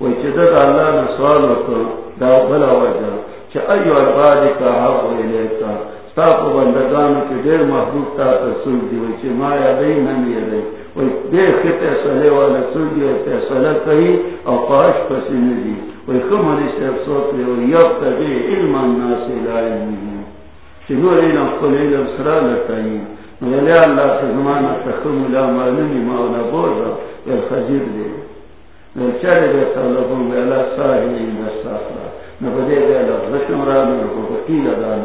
اللہ نے سوال وکر دا بلا وجہ چا ایو عباد کا حق و الیتا ستاپ بندگانو کی دیر محبوب تا تسول دی وی چا ما یادی نمی یادی وی دیر خط اصلے والا سول دی وی اصلے کئی او قاش پسی ندی وی خمالی سے افسوت وی یب تبی علم الناس العلمی چنور علم قل علم سرا لتائی ویلی اللہ سے تخم لا معلومی مولا بوزا وی خجیر دی. وی چلی دی طلبون وی اللہ صاحی این دستافرا نبدی دان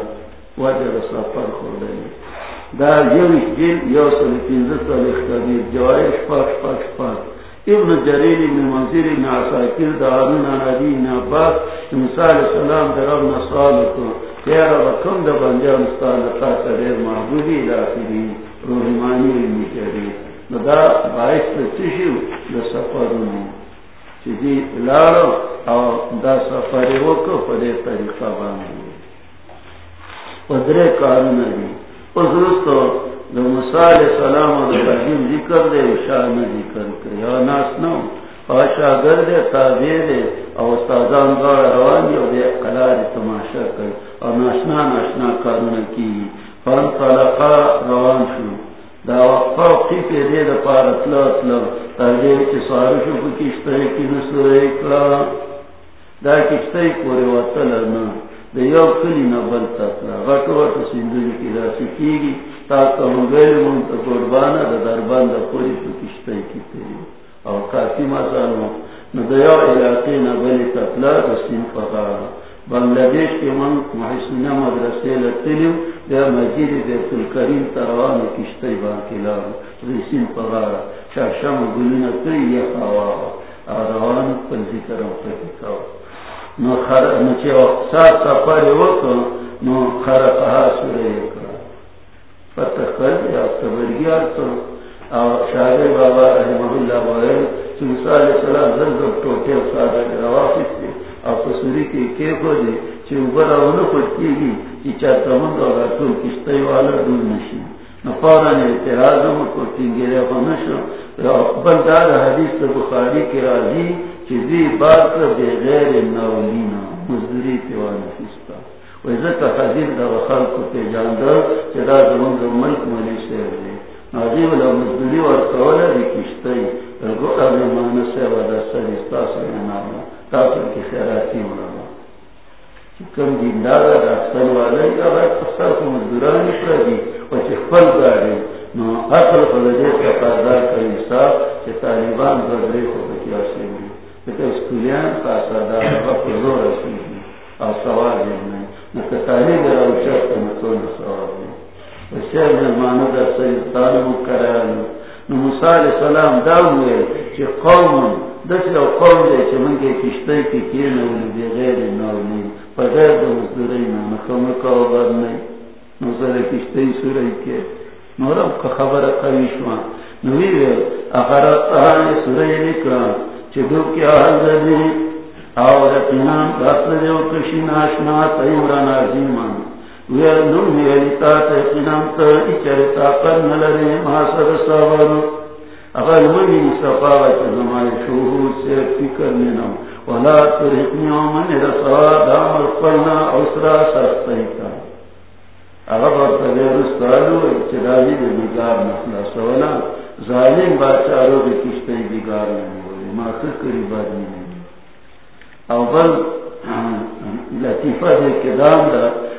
خوردنی دا یوش جل یو سلی جوائی شپاک شپاک شپاک ابن جریر، ابن ابن عساکر دا آنادی ابن عباس مثال سلام در کم دا بنجا مستالتا روحمانی جریر دا باعث دا دا سفرونو. چیزی لارو او دا سفری وکو پدے طریقہ بانی پدرے کارون دی اس رستو دو مسال سلام و دو رجیم ذکر دے شان ذکر کرے یا ناس نو اور شاگر دے تابع دے اور استازان گاڑ روان دی اور دے قلار تماشا کر اور ناشنا ناشنا کارون کی فان طلقا روان شو. دا وقفا وقتی پی دے دا پار اطلا اطلا تاگے چی سوارو شو کو کشتای کی نسو ایکلا دا کشتای کوری وطلا نا دا یو کلی نبل تطلا غٹو غٹو سندوی کی دا سکیگی تا کمگیل منتا قربانا دا دربان دا پوری پو کشتای کی تیری. او کافی مزانو. نا دا یو علاقی نبلی تطلا دا سن فقارا بنگلہ دیش کے من محسنہ مدرسے لتلیو دے مجید بیت الکریم تروان کشتی باقی لارو ریسین پغارا شاشم گلینا کئی یک آواوا آروان پل ذکر و پتکاو نو خر نو چه سات سفر وکو نو خرقها سوره یکرا فتح کرد یا سبرگیار تو او شاگر بابا رحمه اللہ بوئے چنسا علیہ السلام زرزب سادر روافت دی او پسوری کی کے کو دے گی چی چاہتا مند اور کشتی والا دور نشی اعتراض کو کو نشو بلدار حدیث بخاری کے راضی بات نولینا مزدوری تیوانا ویزت دا زمان دا ملک ملی دے مزدوری ورکولا دی کشتی رگو ابن سر استاسا تاثر کی خیراتی مرما کم دیندار جی راستان والے یا رات اکثر کو مزدوران پر دی و چه فل گاری نو اصل خلجے کا قادار کا حساب چه طالبان بردری کو بکی بکیا سیدی لیکن اسکولیان کا سادار وقت زور آسے رسیدی او سوال نہیں نکا طالب را اچھر کا مطول سوال دی و شیر نرمانو در سیدتان مکرانو نو موسیٰ علیہ السلام قوم دس یو قوم دے چه منگے کشتے کی کیرنا ولی بی غیر نولی پر غیر دو مزدورینا نخمکا و نو کشتے سوری کے نو رب کا خبر قویشوان نوی وی اخرات آنے کیا نام دست کشی ناشنا تیمران عظیمان وی نو وی تا اچرتا پر اگر منی سے فکر ولا ترحقنی ومن دام القلنا سستیتا اگر رستالو بگار مخلص ولا ظالم باچارو کشتی بگار نمولی ما نمولی لطیفہ کدام دا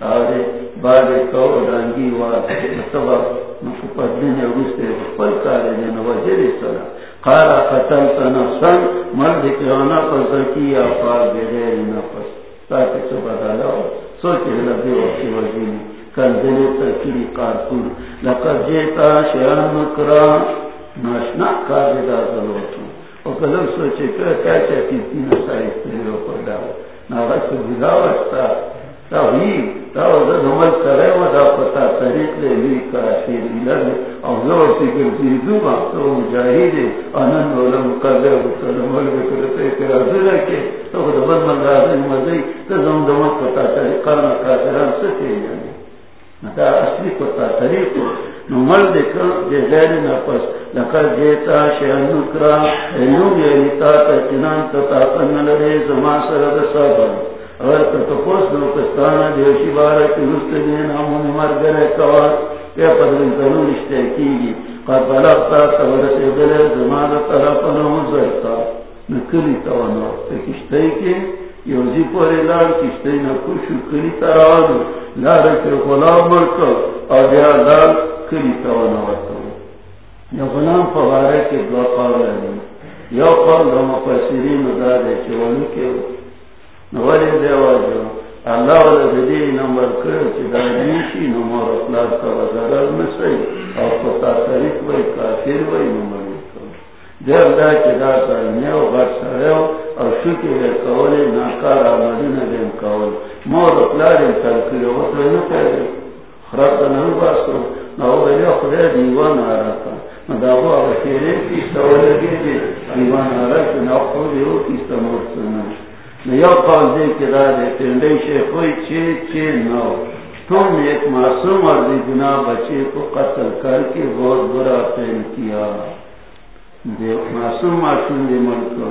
آرے بارے کو رنگی واد سبا نکو پدنے روستے پل کارے دے نو سرا قارا قتل تنفسن مرد کیانا پر زکی آفار بغیر نفس۔ تاکہ سبا دالا سوچے لبی وقتی وزینی کندلے ترکیری کارکور لقد جیتا شیان مکرا۔ ناشنا کاری دا ضرورتو او کلم سوچے کہ کیا چاہتی تین سائی تریو پر داو ناغا سو بلاوستا تا ہوئی کرے و پتا طریق لے لی کاشیر ایلر او زور فکر زیدو ما تو مجاہد آنن علم قدر بسلم علم کرتے کرا زلکے تو خود بند من رازن مزی تا زم دمال پتا طریق کرنا کافران سکے یعنی دا اصلی پتا طریق نو مرد کر جے غیر نفس لکر جیتا شیان نکرا. اینو یعنی تا تکنان تا تاقن لرے زمان سرد صبر. اگر تپوس نو کستانا دیوشی بارا کی رست دین امون مر کوار یا پدرین تنو رشتے کی گی قد بلغتا تبر سے زمان طرف نموزر تا نکلی توانو تکشتے کی یوزی پوری لار کشتے نکوشو کلی تراوانو لار کے غلام مرکو اور دیا لار کلی توانو یا غلام فوارے کے دعا پاوے یا قول دو مفسرین دادے چولو کے۔ نوالی دیواجو اللہ والا دیدی نمبر کرو چی دائنیشی نمور اطلاق کا وزارر نسی اور پتا طریق وی، کافر وی نمبر کرو دیر دا چی دا ترمیو غر سریو اور شکی وی کولی ناکار آمدین دیم کول مور اطلاق ترکیو وطر نکردی خراب نهو باسو نو بلی خدای دیوان آراتا نداغو آغا شیرے کی سوالگی دی. دیوان آراتا نو خودی او کی سمورسنا نو قول دے کرا دے پندے شیخوی چے چے نو تم ایک معصوم اور دی گناہ بچے کو قتل کر کے بہت برا پین کیا دے معصوم معصوم دے ملکو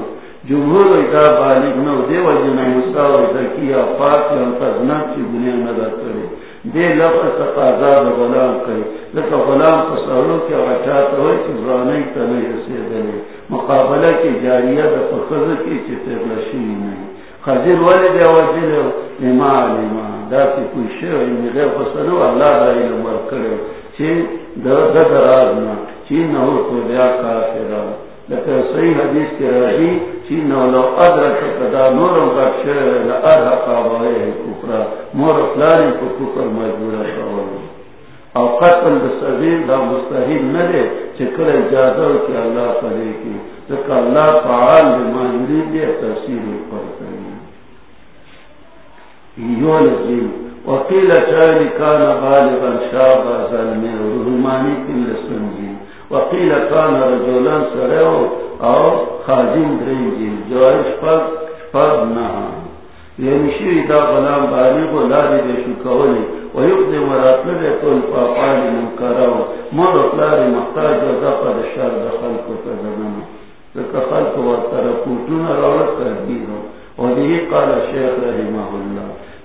جمہور ایتا بالغ نو دے وجنہ مستاو ایتا کیا پاک یا انتظنات چی دنیا ندا کرے دے لفظ تقاضا غلام کئی لکا غلام کو پسالو کیا غچات ہوئی چی زرانی تنہی اسے دلے مقابلہ کی جاریہ دا پخذ کی چی تغلشی نہیں خزیر والی دے وجل لما علما دا کی کوئی شیو این غیر پسالو اللہ دا علم ورکرے چی دا درازنا چی نہو تو بیا کافرہ لیکن صحیح حدیث کے رہی چینو لو ادرک کدا نورم کا شعر لارحق آبائے کفرا. مور اقلانی کو کفر مجبورا کول او قتل بسبیل دا مستحیل ندے چکر اجازہ کی اللہ پڑے کی. لکہ اللہ فعال بما یرید دے تفسیر پر کریں یولزیم وقیل چالی کان غالبا شابا ظلمی رحمانی کل سنجیم وقیل کان رجولان سرعو او خازین درنجی جوائش پاک پاک نها یعنی شوی دا غلام بالیغ و لاری دے شکولی. و یقد مراتل دے کل پاپالی منکراو مر اطلاری محتاج و دقا دا شر دا خلقو تزنم لکا خلقو و ترکوتون راوت کردیدو و دیهی قال شیخ رحمه اللہ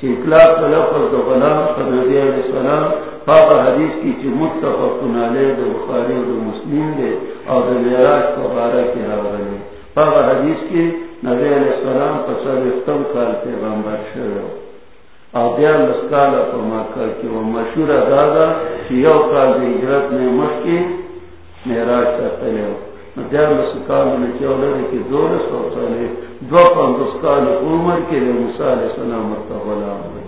دی لفظ غلام علیہ السلام پاپا حدیث کی چه متفقن علیہ بخاری مسلم دے اور میراج کی پاپا حدیث کی نبی علیہ السلام پسر افتم کال پیغمبر شروع۔ او بیا لسکالا مکہ کی مشہور دادا چی یو کال اجرت مشکی میراج تا تلیو بیا لسکالا کی دو پندسکال عمر کے لیے موسیٰ علیہ السلام مرتا غلام ہوئی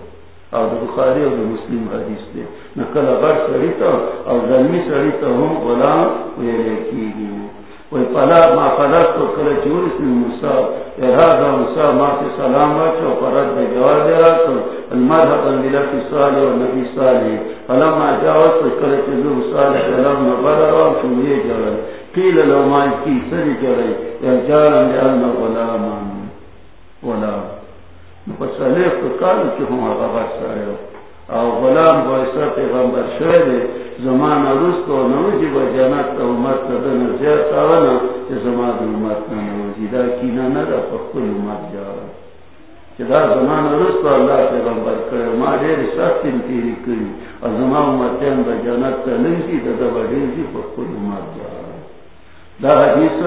او د بخاری او د مسلم حدیث دی نقل غر سریتا او ظلمی سریتا هم غلام ویلے کیگی وی پلا ما خلق تو کل چور اسم موسیٰ ارادہ موسیٰ ما فی سلام واچا و پرد دی جواب دی راکل المرحب انبیلا فی صالح و نبی صالح۔ فلما جاوز تو کل چیزو صالح علم نبر روان شمیه جواب۔ قیل لو مائی کی سری کرے یجار چلے ارجان لأن غلامان غلام فسلیف کالو چی ہم آقا بس سارے او غلام بایسا پیغمبر شوئے دے، زمان رستو نوجی با جنت تا امت تا دن زیاد آونا چی زمان امت نا نوجی، دا کینا ندا پا کل امت جاوا چی دا زمان رستو اللہ پیغمبر کرے، ما دیر سخت انتیری کری او زمان امتین با جنت تا لنجی دا دا با دیزی پا کل امت جاوا دا حدیث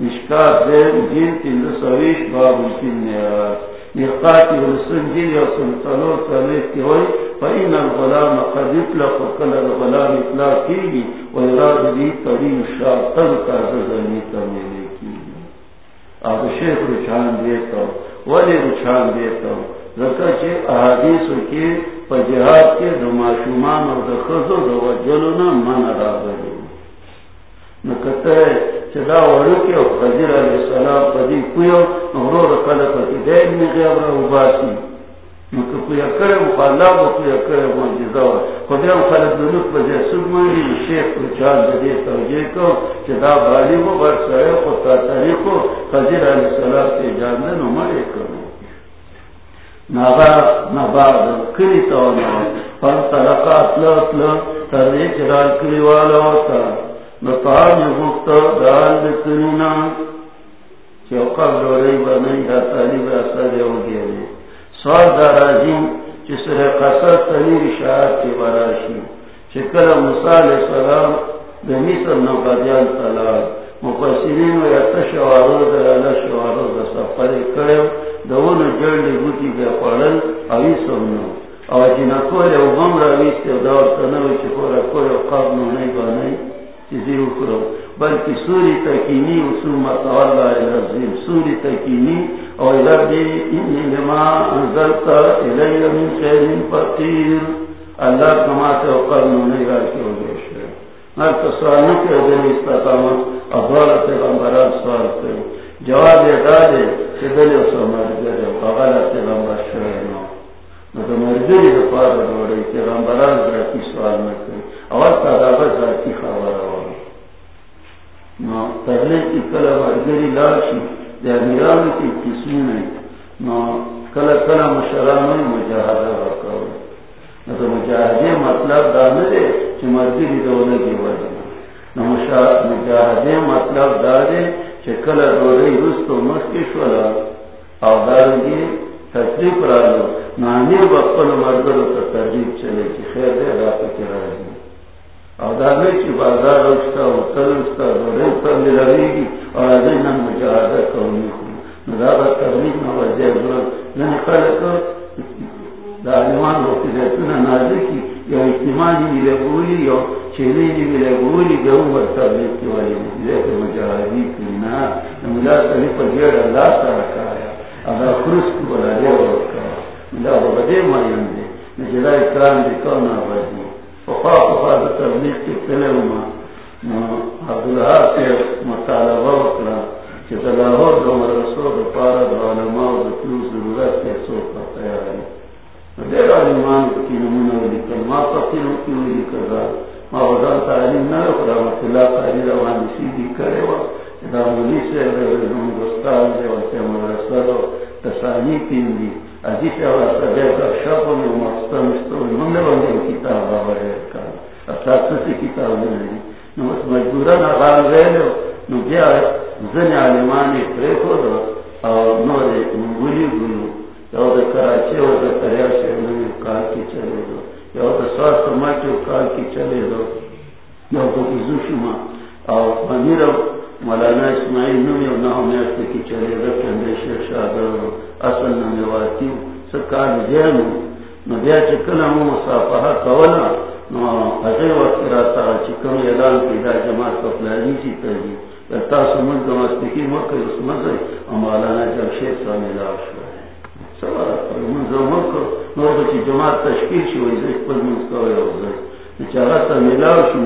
مشکات دیر جین تین سویش باب الکن نیار ميقات السنجيل يوصل تلور تلويت كوي فإن الغلام قد يطلق وكل الغلام اطلاق إطلاق كيجي ويراد به طريق شاطن كازدني تميلي كيجي اب شیخ رچان دیتا ہوں ولی رچان دیتا ذکر چه احادیثو که پا جهاد کے دو معشومان و دو خزو دو وجلو نا من را بلی نکتا ہے چدا ورکی او خضر علیہ السلام پدی کویو نغرو رکل پتی دین می غیب را باسی نکتا کویا کرے مخالاب و کویا کرے منجزا و خودی ام خلق دنوک پجے سب مانی شیخ رچان دے توجہ کو چدا بالی و برسائے خودتا طریقو خضر علیہ السلام تے جاندن و مرے کرو نابا نابا کلی تو نابا فانطلقات لوت لوت تردی چرال کلی والا ہوتا نطعام مفتا دال بکنینا چوقف دوری بنی دا طالب اصد ہو گیا دی سوال دا راجیم چسر قصر تنیر شاعت کی براشی. چکر موسیٰ علیہ السلام دا مصر نقدیان طلال مفسرین و یتا شوارو دا یالا شوارو دا سفر کرو دا ون جرلی بوتی بیا پڑل اوی سمنو او جنا کوئی او غم رویستی و دور تنوی چکورا کوئی او قبنو نی بانی بلکہ سوری تکینی مطلب اصول العظیم، سوری تکینی، اور ربی الی من خیر فقیر۔ اللہ کما سے اوقر نونے گا ہو گئے شئے ہر کے دل استقامت افضل سوال کرو جواب ادا دے کہ دل اسو مرگر اغل پیغمبر شئے نو نو مرگری دفار دوڑی پیغمبران ذاتی سوال نہ کرو اور تعداد ذاتی خبر ہو پہلے کی کلا مرگری لاشی دے امیران کی قسمی نہیں کلا کلا مشران مجاہدہ وکاو نو مجاہدے مطلب دانے دے چی مرگری دولے کی وجہ۔ مجاہدے مطلب دانے چی کلا دولے رستو مشکش والا او دارنگی تکلیف را لو۔ نامیر بقل مرگرو تا ترجیب چلے، چی خیر دے راپا کی راجی او بازار اوستا او تل اوستا ورې ته ملويږي او دا نه مجاهده کوي نو دا به تبلیغ نه وځي نه خلک دا ایمان ورته دې نه نازکی یو اجتماعي ملګری یو چې نه دې ملګری د عمر تبلیغ کې وایي دې ته مجاهدي کوي نه نو دا څه په دې الله سره کوي دا خرس کو ولا دی ورکا دا به دې ما یم دې نه کرام دې کو نه وځي وفاق تبلیغ کی سے مطالبہ وکلا کہ پارا علماء کلو ضرورت سو دیر علمان کی نمونہ لکل ما لکل ما وزان تعلیم نہ رکھ روانی کرے وا دا مولی سے دوستان دے وقت تسانی دی۔ ادیس اور سبب کا شب میں مستم استو من نے بندے کتاب ہے کا اساس سے کتاب نہیں نو اس مجبورا نہ غال گئے نو کیا زن عالمان کرے کو دو اور نو دے گلی گلو یو دے کراچی او دے کریا سے نو کال کی چلے دو یو دے سواست ماچو کال کی چلے you Maulana Ismail know you نہ ہمیں کی چلے دو کندے شیخ شادر اصل نمیواتی سکال جینو نو بیا چکل مو مصافحہ کولا، نو اگر وقت راتا چکم اعلان کی دا جماعت کو پلانی سی تجی تا سمجھ دو مستقی مکر اس مزر امالانا جب شیخ سامی لاؤ شو سوال پر منظر مکر نو بچی جماعت تشکیل شو ایزش پر مستوی اوزر نچارا تا ملاو شو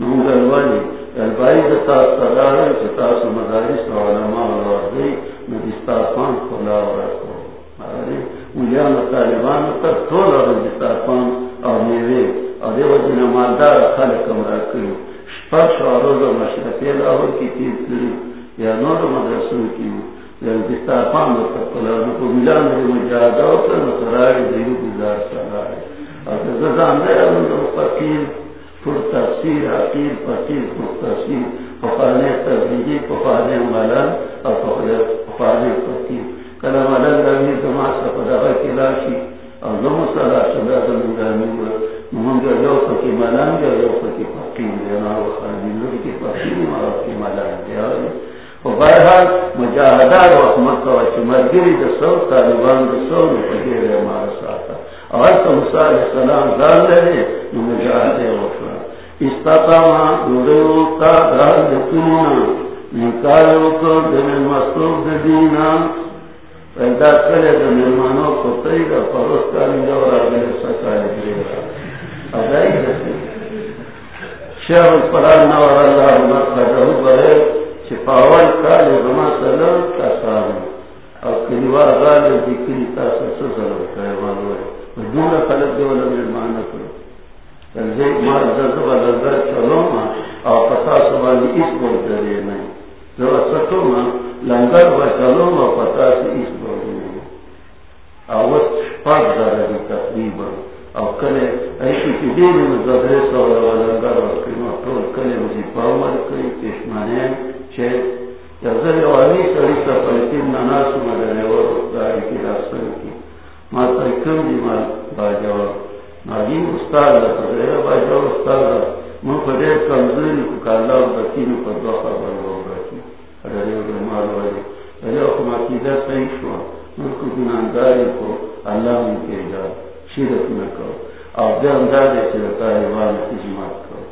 نو گلوالی الباری دا تاس تدارا چتاس مدارس علماء و علماء و وردی ندستارپان کھولا و رکھو مجھان طالبان تک تھوڑا ندستارپان اور میوے اور دیو جن مالدار خالق کم رکھو شپک شوارو دا مشرقی لاہور کی تیر کری یا نور مدرسوں کی یا دستارپان دا تقلا نکو ملان دا مجاہدہ وکر نکرائی دیو گزار سلائی اور زدان دے امن دا فقیر پر تفسیر حقیر فقیر پر تفسیر فقانے تبلیغی فقانے ملان اور فقانے فقیر کلام ملان روی دماغ سپداغا کلاشی اور دمو صلاح شدہ دا مجاہدہ مونږ یو پکې ملان دی یو پکې پکې دی نو خالي نو کې پکې ما پکې ملان دی او بهرحال مجاهده او حکومت او چې مرګري د څو طالبان د څو په کې لري ما ساته او ته موسی عليه السلام ځان لري نو مجاهده وکړه استقامه دینا پیدا کړل د مېرمانو په طریقه پروستان دی او راغلی سکه دی شیخ القرآن نور اللہ مقدر بہے چپاول کال زما سلام کسان او کلیوار دون خلق تنزی مار زرد و لنگر چلو ما او پتا سبانی اس بول درے نہیں جو سٹو ما لنگر و چلو ما پتا سی اس بول نہیں او پاک دارا دی تقریباً. او کله ایسی کی دین مزدر سوال ولنگر ورکی نو طول کله مزی پاور کئی کشمانه چه یزر یوانی سری سا پلیتیم ناناسو مدنه ور داری کی راستن کی. ما ترکم دی ما باجوا ناگین استاد لکا دیر باجوا استاد لکا من پدیر کمزوری کالا و بکینو پر دو خبر و برکی اداری و دمال ولی اداری و خماکیده صحیح شوا۔ من کو گنانداری کو اللہ من کے جاد شیرت نہ کرو۔ اور دے اندازے سے طالبان خدمات کرو۔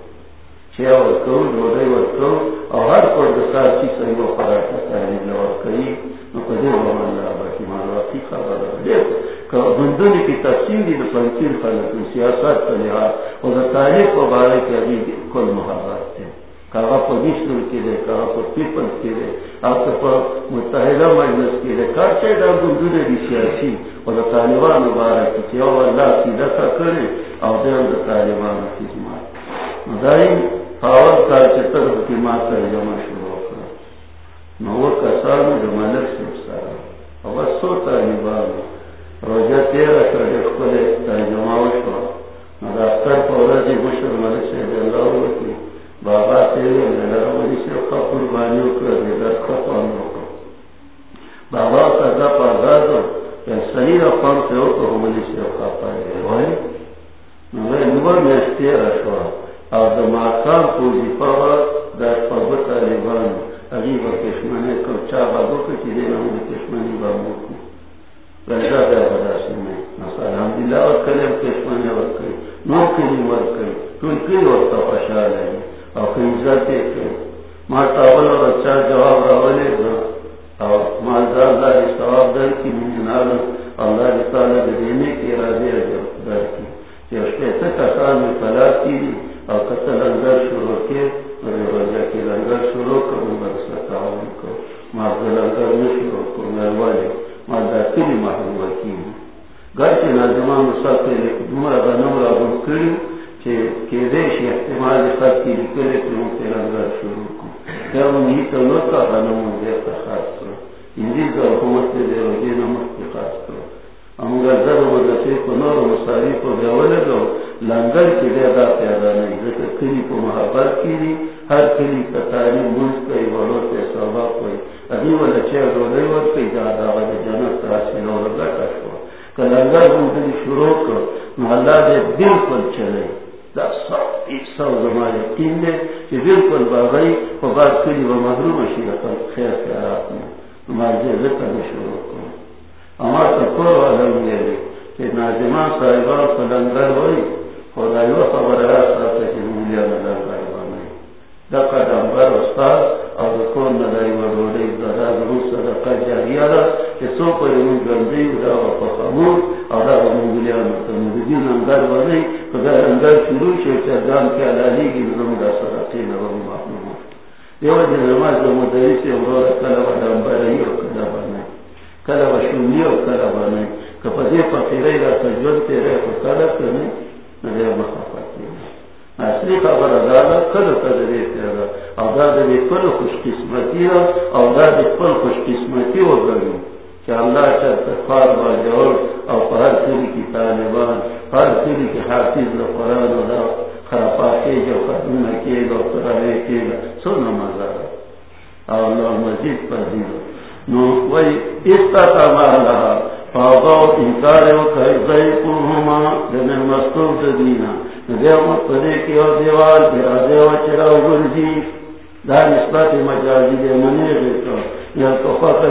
چھ اور کرو ڈوڑے اور کرو اور ہر کو دسار چیز صحیح و قرار کا تعلیم لور کری نو کدے وہ اللہ باقی مالوا کی خبر دے بندونی کی تفصیل دی پنچین خلق سیاست کا لحاظ اور تاریخ و بارے کے ابھی کل محاورات تھے۔ کہا پر مشن کے لیے کہا پر پیپل کے لیے آپ پر متحدہ مجلس کے لیے کہا چاہے گا بندونے کی سیاسی اور طالبان مبارک کی او اللہ کی دفع کرے اور دے اور طالبان کی خدمات مدائی فاور کا چتر حکیمات کا جمع شروع کرا نو کسان جو ملک سے سارا۔ اور سو طالبان روزہ تیرہ سر جس کو لے ترجمہ وشوا مدافتر پورا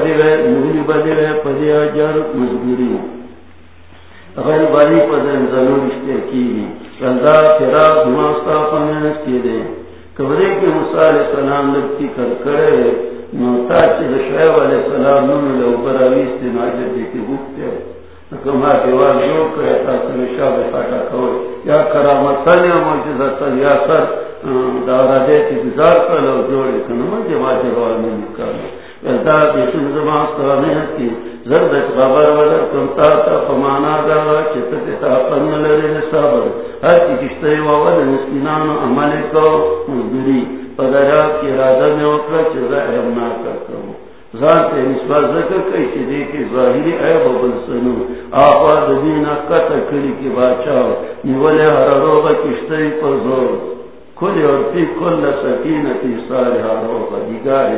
توفا قدی رہے نوری بدی رہے پدی آجر مزگوری غیر باری پدن ضرور اشتے کی رندا تیرا دماستا پنیس کی دے کبری کی موسیٰ علیہ السلام لگتی کر کرے نوتا چیز شعیب علیہ السلام نمی لو براویستی ناجر دیتی بکتے کما دیوال جو کرے تا سمیشا بے فاٹا کوئی یا کرامت تلی و موجزت یا سر دارا دیتی بزار کرلو جوڑی کنو مجھے ما دیوال میں نکالو یلتا دیتن زردت ودر تا فمانا پن صبر۔ ہر کی مسکنان عمل کو مزدوری پدرات کی میں چیزا کرتا ہوں ذات نسبت ذکر کئی چی دے کے ظاہری عیب آقا دبینا قطع کی باچاو نیولے ہر پر زور۔ اور پی کل سکینتی ہر دیگاری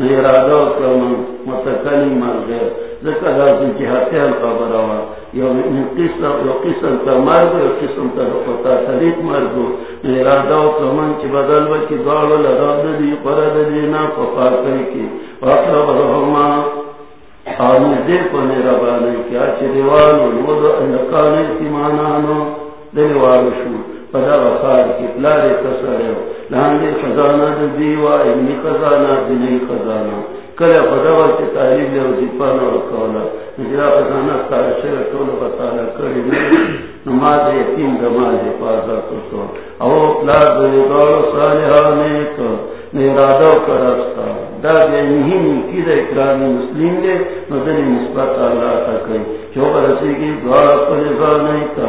نیرادو کرمان متکلی مرگے ذکر لازم جہاتی القبر آوا یا قسم تا مرگ یا قسم تا رفتا تریق مرگو نیرادو کرمان چی بدل وکی دوارو لراد دی قرد دینا پپار کئی کی واقعا رحمان آنو دے کو میرا بانے کیا چھ دیوانو نود اندکانے سیمانانو دیوانو شو. پدا وخار کی پلارے تسرے لاندے خزانہ دے دیوا، ابنی خزانہ دنی خزانہ۔ کلے پدا وقت تعلیم لے وزی پانا وکولا نجرا خزانہ ستارشے رکھولا بطالا کری نماز یتیم دماز حفاظت تو او پلار دے دوارو صالحانے کو نیرادو کرستا دا بے مہمی کی دا اکرامی مسلم دے۔ مدنی نسبت اللہ تا کئی۔ چوک رسی کی دوارا پلی بار نہیں تا۔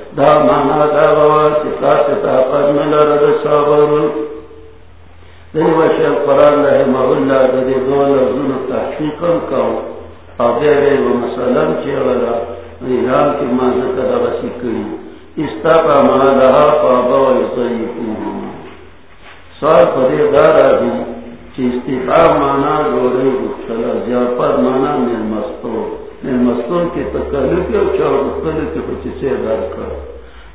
دا مانا دا غوا سکات تاقت ملرد صابر وشی القرآن رحمه اللہ دا دی کاؤ مسلم چی غلا ایران کی بسی کری استاقا فابا و یطیقون سوال پدی دارا دی چی مانا روڑی مانا من من مستون کی تکلیفی و چاو تکلیفی کچی سے دار کر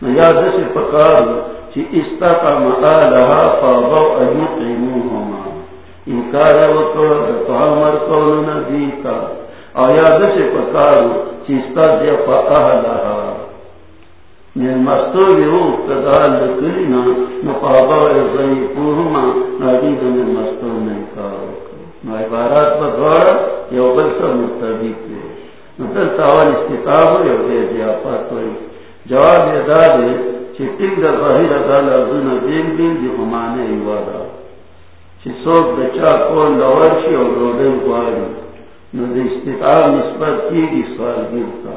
نیاد سے پکار چی استاقا مالها فابا و یطیقون ہما انکار وکر تو عمر کولنا دیتا آیا دس پکارو چیستا دیا پا اہلہا من مستوری ہو تدال لکلینا مقابا ازائی پوہما نادید من مستور میں کارو نو عبارات بدوارا یو بلسا مرتبیق دے نتل تاوال استطاب یو دے دیا پاتوئی جواب یہ دا دے چی تک دا ظاہر دین دین دی ایوادا چی سوک دا چا کون دا ورشی اور روڑے گواری نسبت کی سوال گرتا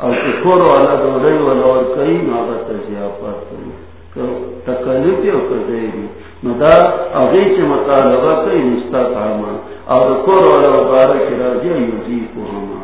اور کور والا دو والا اور کئی ناغت ضیافت کری ابھی کے مطالبہ کئی نستا کاما اور کور والا مبارک راجی یوزی کو ہما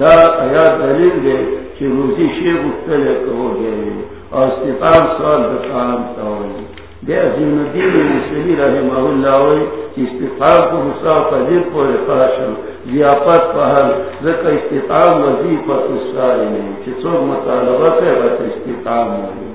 دا آیا دلیل دے کہ روزی شیخ مختلف ہو گئے اور استطاع سوال بکام تاوئی جی۔ دے عظیم الدین مسلی رحمہ اللہ ہوئی کہ استفاق کو مصاف قدیر کو رفاشن ضیافت پہل ذکر استفاق وزیفت اسرائے نہیں۔ کہ سوک مطالبت ہے بس استفاق مولی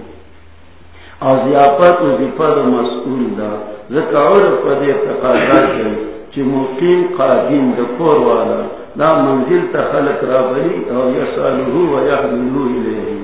اور ضیافت وزیفت مسئول دا ذکر اور پدے تقاضا کے کہ مقیم قادین دکور والا لا منزل تخلق را بلی اور یسالہو و یحملو الیہی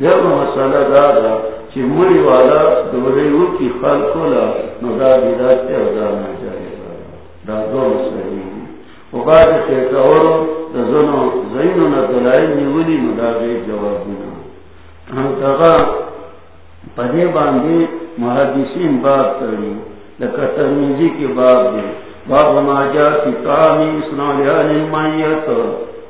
دیا مسئلہ دارا چی مری والا دوری او کی خلقولا نو دا بیدات تے او دا نجائے دا دو مسئلی او بعد خیتا اورو دا زنو زینو نا دلائی نیولی نو دا غیر جوابونا ہم تغا پدے باندے محدثین باب تری لکا ترمیزی کے باب دے باب ما جا کی تعامی اسنا لیان مائیت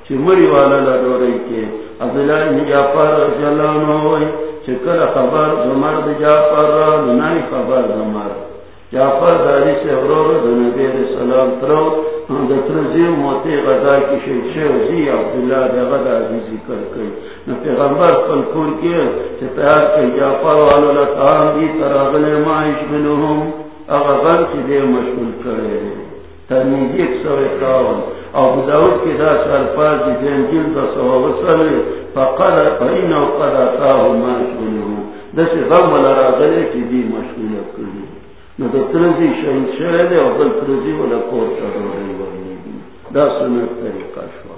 چی والا لدوری کے۔ عبداللہ نجافر جلانو ہوئی چکر خبر زمر جعفر نئی خبر زمر جعفر داری سے ورور نبی علیہ السلام ترو موتی غدا کی شیخ زی عبداللہ دے غدا زی ذکر کئی۔ نو پیغمبر کل کور کیا چھ تیار کئی، جعفر والو لطعام دی تراغل مائش منہم اغغل چھ دے مشکل کرے۔ ترمیدی ایک سو اکاون ابو داود کی دا سالفاز دی دین جلد سوا وصلی فقال فإنه قد أتاه ما شغله دس غم لرا غلي کی دی مشغول کړی نو د ترزی شهید شوه او بل ترزی ولا کور ته ورغلی دا سنت طریقہ شو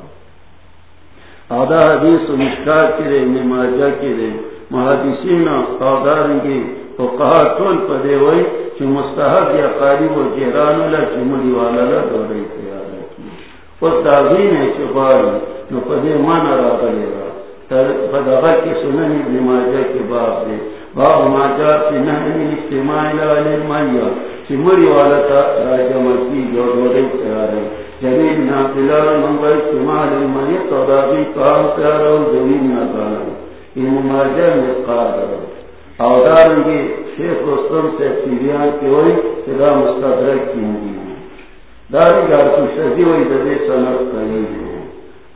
ادا حدیث مشکات کې ابن ماجه کې دی محدثین او دارنګي فقها ټول په دی وای چې مستحب یا قریب او جیران له چمړي والا له دوی تیار کی. او دا وینه چې بار نو په دې مان راغلی را. فدغا کی سنن ابن ماجہ کے باب دے باب ماجہ کی نحن اجتماع الالي المائیہ چی مری والا تا راجہ مرکی جو دوڑے تیار ہے جمیل ناقلال منگا اجتماع المائیہ تودابی کام تیار ہے جمیل ناقلال ابن ماجہ میں قادر او دارنگی شیخ رستم سے تیریان کی ہوئی تدا مستدرک کی ہوئی۔ دارنگی ارکو شدی ہوئی ددے سنت قریب ہے۔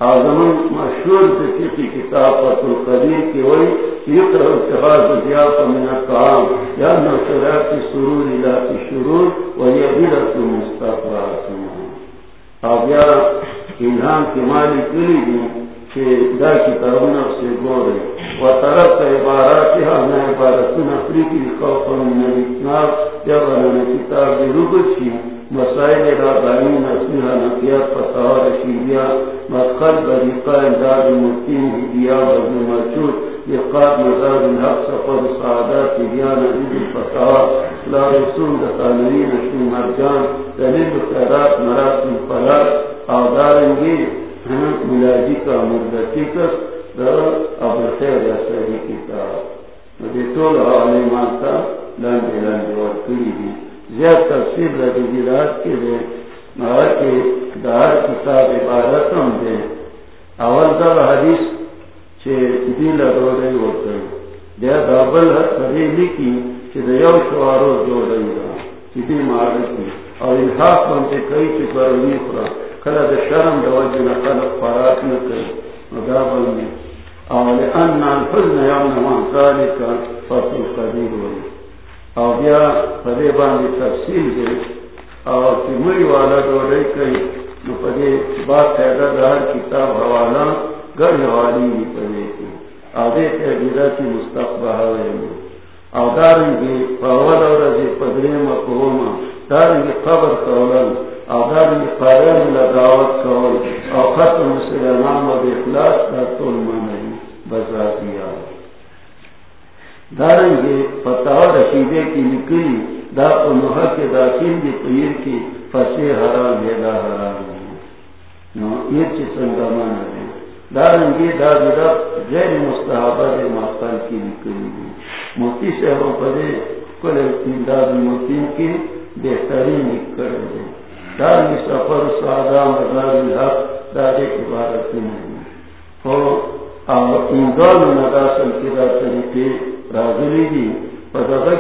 آزمن مشہور فقی کتاب فتح القدیر کی ہوئی یقر اتخاذ زیاف من الطعام یا نصرات سرور الات شرور و یبیرت مستقرات آبیا انہام کی مالی کلی دی کہ دا کتابنا سے گورے و طرف عباراتها من عبارتنا افریقی خوفا من الاتناب جب انہوں کتاب دی مسائل رابعین نسیحہ نقیات فتحار شیدیا مدخل بریقہ امداد مرتین ہدیا وزن مرچود اقاد مزاد الحق سفر سعادات تبیان عزیز الفتحار لا رسول دخانوی نشو مرجان. دلیل خیرات مرات الفلات آدارنگی. ملاجی کا مردتی کس. در ابو خیر اصلی کتاب مجھے طول اور مدابل اور لئن الحزن من او بیا پدے باندې تفصیل دے او کی مری والا کئی نو پدے بات پیدا دار کتاب گر حوالی بھی پدے کی۔ او دے کی مستقبہ ہوئے او دارنگی اور پدرے مقوما دارنگی قبر کولن او دارنگی قائم لدعوت کول۔ او ختم و بخلاص در طول منہی بزاتی آئی دارنگے فتح رشیدے کی نکلی، دا انوہا کے داخل دی پیر کی فسی حرام ہے دا حرام ہے نو، یہ چی سنگا مانا ہے دارنگے دا دا غیر مستحبہ دے مقتل کی نکلی۔ دی موتی صحبہ پدے کل امداد موتین کی بہترین نکل دے دارنگی سفر سعادہ مزار الحق دا دے عبارت نہیں۔ ہو او کی دا طریقے راغلی دی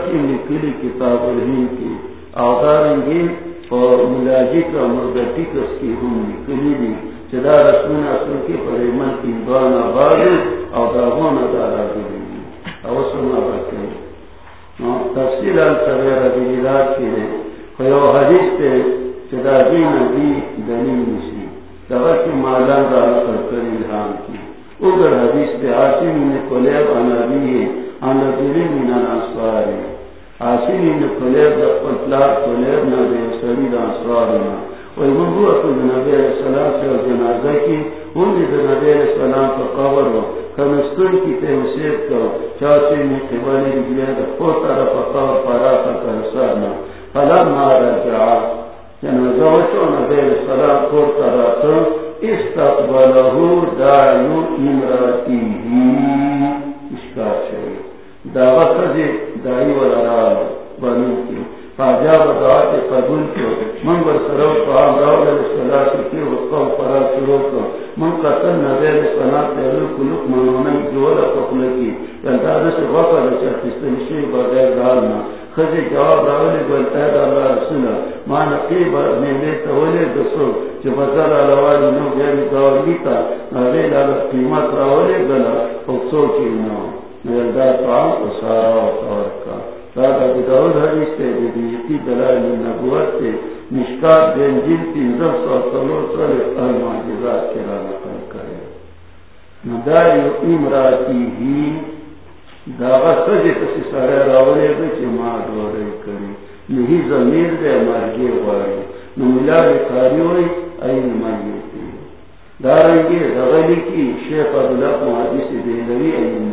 کی نکلی کتاب الہین کی اودارنگی اور ملاجی کا مردتی کس کی ہم نکلی دی چدا اصل کی پریمن کی آباد داغون دی سنا تفصیل سویر کی خیو حدیث تے چدا دی نبی نسی کی مالان الہام کی اگر حدیث تے عاصم نے قلیب انابی انا دلی من الانصار۔ عاصم نے قلیب دا قتلار قلیب نا دے سری دا انصارنا وی من هو اکل نبی علیہ السلام سے جنازہ کی ہم دی دا علیہ السلام پر قبر ہو۔ کمستون کی تے حسیب کا چاچے میں قبالی رجلے دا خود طرف قبر پراتا کرسارنا فلام مارا جعا جنازہ وچو نبی علیہ السلام خود طرف استقبله داعی امراتی اشکار شوی دعوت دائی والا والارال بنو کی فاجاب دعات قبول کیو۔ من بر سرو قام راول الاسلاح کی وقام فرا شروع کو من قتل نبیر صنات تیلو کلوک منونن جولا فقلکی یلتا دس غفر چاکستنشی بغیر دارنا خزی جواب راولی گل اید اللہ رسولہ۔ ما نقیب میلے تولی دسو۔ چه بزر علوالی نو گیری دوالی تا۔ نویل علا قیمت راولی گلا فکسو کی نو نیل دا طعام اسارا و تورکا دادا حدیث تے دلائل نبوت تے مشکات دین جن سو سلور سر المعجزات نقل کرے ندائی امراتی ہی داغا سجے کسی سارے راولے دے چے دورے نہی زمیر دے مرگے ہوئی این دارنگی کی شیخ عبداللہ محادث دیلوی این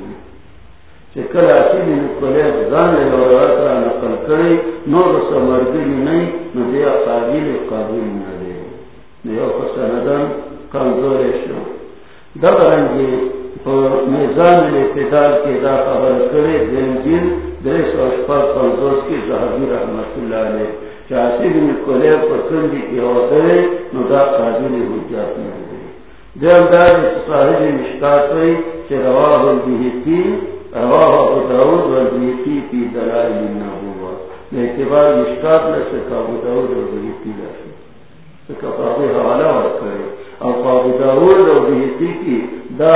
چکل عصیب نکلیت زان لورات را نقل کری نور سمرگلی نئی نو دیا قابل قابل ندے نیو خسندن کمزور شو. دبرنگی میزان الاعتدال کے دا خبر کرے زنجیل دریس و اشپاق پنزوز کی زہبی رحمت اللہ علیہ چاسی بن کلیہ پسندی کی ہوتے نو دا قابل حجات ندے دیم دار صاحب مشکات وی، چه رواہ البیہتی رواہ یعنی ابو داود والبیہتی فی دلائل النبوہ اعتبار مشکات لسکا ابو داود لسکا سکا حوالہ ورکرے اور ابو داود کی دا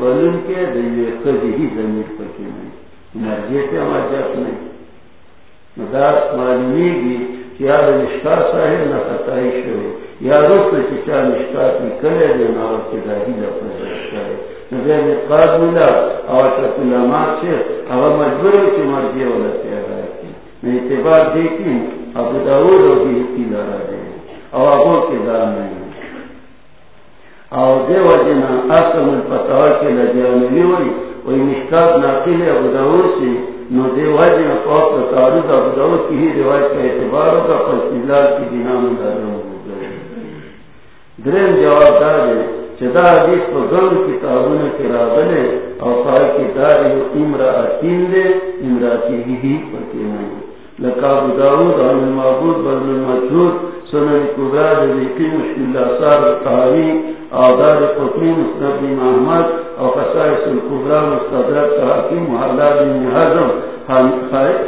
بلن کے دیوے خدی ہی زمین پکی نہیں مرجیتے ہمارا جات نہیں دا معلومی گی کہ صاحب نہ خطائی شوئے یا چچا کی دینا اور کرے مجبور کی مرضی والا میں اعتبار دیکھی ابو داود اور بھی لڑا دے اور ابو کے دار نہیں اور دے اصل الفتح کے لجا ملی ہوئی وہی مشکات ناقل ابو داود سے نو دے وجنا فوق تعارض ابو داود کی ہی روایت کا اعتبار ہوگا پر استدلال کی بنا میں داروں جواب دار ہے چدا حدیث پر گل کتابوں کے راغلے اور پای کی دار امراطین دے امراطی ہی ہی پتے نہیں لقاب داود، عن المعبود بل المجهود سنن کبرا دے مشکل اثار تاوی اودار قطنی مستد بن احمد اور خصائص القبرا مستدرک تحقیم محلہ بن حضم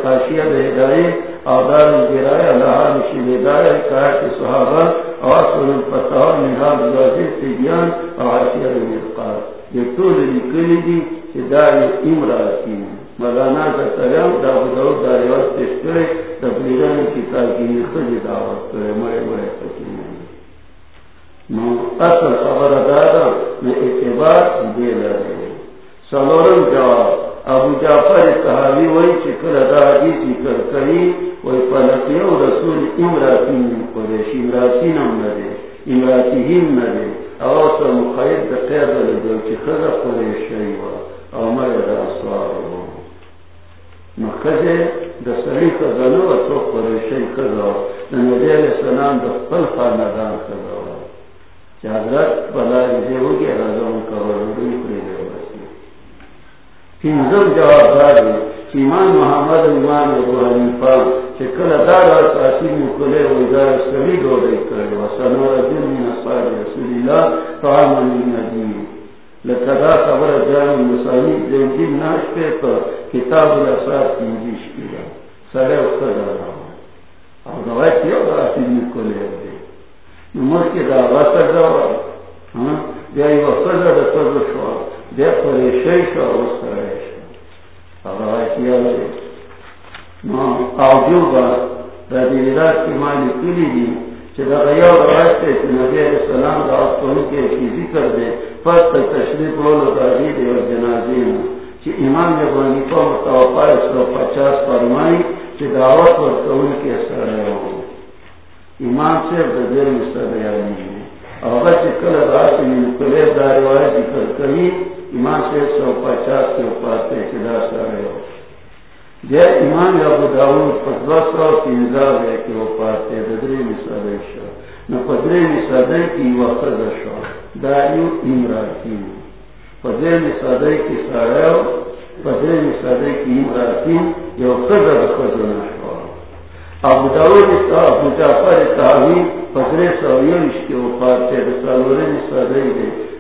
خاشیہ ہدایت اودار الگرائے اللہ نشید ہدایت کہا کہ صحابہ اور سن الفتح نہاد الواجد تیجیان اور حاشیہ بن ارقار یہ طول لکلی دی ہدایت امراتی مولانا زکریہ دا بدعود دا ریوست اشکرے تبلیغان کتاب کی خود دعوت کرے مرے مرے تکیم اصل خبر دادا میں اعتبار دے لگے سلورم جواب ابو جعفر صحابی وہی چکر ادا ذکر کری، وہی پلکی رسول امراتی قریش امراتی نم نہ دے امراتی ہم نہ دے اور سر مخیب دا قید لگو چی خدا قریش شیوا او مرد اصوار ہو مخزے دا سلی خزانو اتو قریشی خدا دا نبی علیہ السلام دا خل خاندان خدا حضرت بلا جیسے ہو گیا رضا کا۔ جواب دار ایمان محمد ایمان ابو حنیفہ چکل دار اور تاثیر مکلے وزار سبھی دو رہی کرے وسنو رجل من اصحاب رسول اللہ طعام من ندیم لکدا خبر جان مسانی جنگی ناش پہ تو کتاب الاصحاب کی جیش کیا سرے اس کا جانا اور دوائی کیا اور تاثیر مکلے ہوئے نمر کی دا واسر دا ہاں بیا یو فزر دا فزر شو بیا پریشی شو وستر شو اگر آیتی آلی نو آجو با دا دیدار کی مالی کلی دی چه دا غیو روایت تے چه نبی علیہ السلام دا آسکونی کے کی ذکر دے پس تک تشریف لولو دا دید و جنازین چه امام جبانی کو متوفا سو پچاس فرمائی چه دعوت ورکون کے سر رہے ہوں ایمان سے بدر مستدیانی اور اگر کل رات میں کلے دار والے ذکر کری ایمان سے سو پچاس کے اوپر چلا سارے ہو۔ جے ایمان یا بداؤد پدوا سو تین ہزار ہے کہ وہ پاتے بدری مسادے شو۔ نہ پدری مسادے کی وقت شو۔ دایو امراتی پدری مسادے کی سارے پدری مسادے کی۔ امراتی جو قدر خزنہ شو۔ ابو داود ابو جعفر تاوی پدرے سویوش کے اوپر سے رسالورے سدائی دے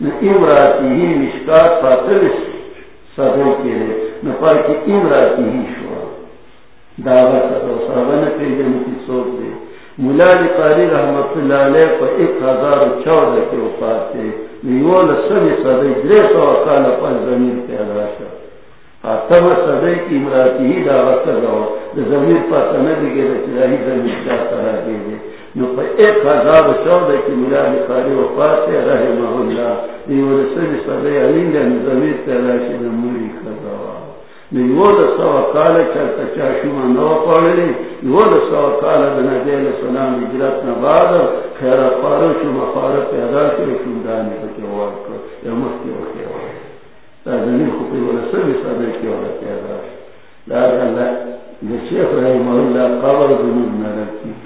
امراتی ہی مشکات کے لیے کی امراتی ہی شوا. صحابہ نے کی سوچ دے ملا قاری رحمت اللہ علیہ پر ایک ہزار چودہ کے اوپر تھے. نیول سبھی سدائی درے سو کال پر زمین پیدا شا. تب سدے کی امراتی ہی دعوت کر رہا زمین پر سمجھ گئے چراہی زمین کیا طرح دے دے نو پر ایک ہزار چودہ کی ملا نکاری وفات رحمہ اللہ نیول سبھی سدے علیم زمین پیدا شا نموری کر رہا نیول سو چلتا چاشما نو پڑے نیول سو کال دنا دیل سلام اجرات نباد خیر پارو شما پارو پیدا کرے شمدانی بکی وارکو یا مخی وکی وارکو زمین خوبی والا سبی کی والا پیدا لیکن دا شیخ رحمه اللہ قبر زمین نرکی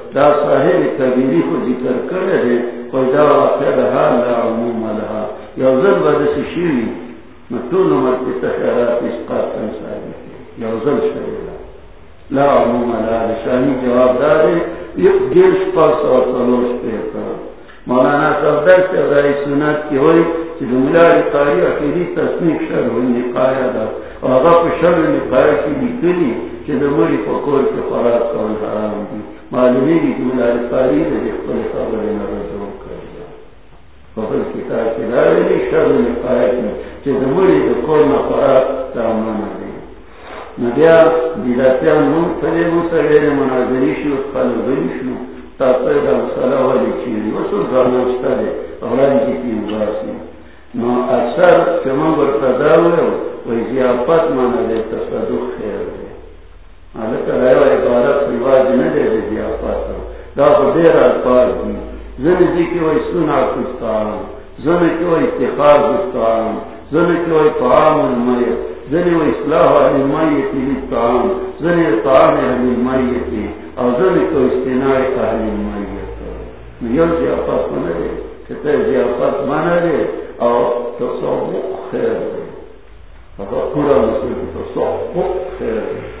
دا صاحب کبیری کو ذکر کرے دے کوئی دا واقع دہا لا عموم لہا یا ذل بدس شیری مطول نمر کی تخیرات اس قاتل صاحب یوزل شریلا لا عموم لا لشانی جواب دارے یک گیش پاس اور سلوش پیتا مولانا صفدر سے رئی سنت کی ہوئی کہ جملہ رکاری اکیلی تصنیف شر ہوئی نقایا دا اور اگر پر شر نقایا کی بھی لکلی کہ دموری پکور کے خوراک کون حرام دی معلومی کی جملہ رکاری دے اختل خبر نرزو کر کتاب دارے شر میں دی نبیا مناظری شو شو، تا پیدا مسئلہ والی چیزی وصول دے اولان کی تیم باسی۔ نو اکثر چمان برتا داوئے وی زیافت مانا دے تصدق خیر۔ ہاں، دے حالتا رایو عبارت رواج ندے دے زیافت دا خو دیر اکبار دی زنی جی دی کی وی سنا کستان زنی کی وی اتخار کستان زنی کی وی طعام المیت زنی و اصلاح اہل مائیتی لطعام طعام اہل او زنی کو استناع اہل مائیت یو زیافت جی مانا دے کتے زیافت جی مانا دے او تصوق خیر دے۔ اگر پورا مسئل تصوق خیر دے۔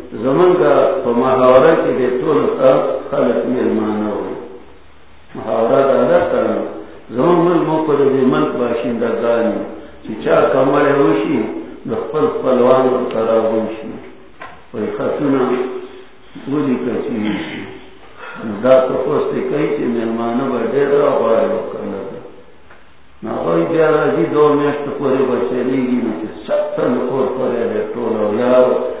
زمن کا محاورہ کی دے طول تا خلق ملمانا ہوئی۔ محاورہ دادا کرنا زمن مل موقع دے ملک باشندہ دانی۔ چی چاہ کمالے ہوشی نخپل پلوان و ترابون شی وی خطونا بودی کچی نیشی دا تخوستی کئی چی ملمانو با دیر را باری وکرنا دا۔ ناغوی بیا رازی دو میشت پوری بچلی گی نچی سکتا نخور پوری دیر طولا و یار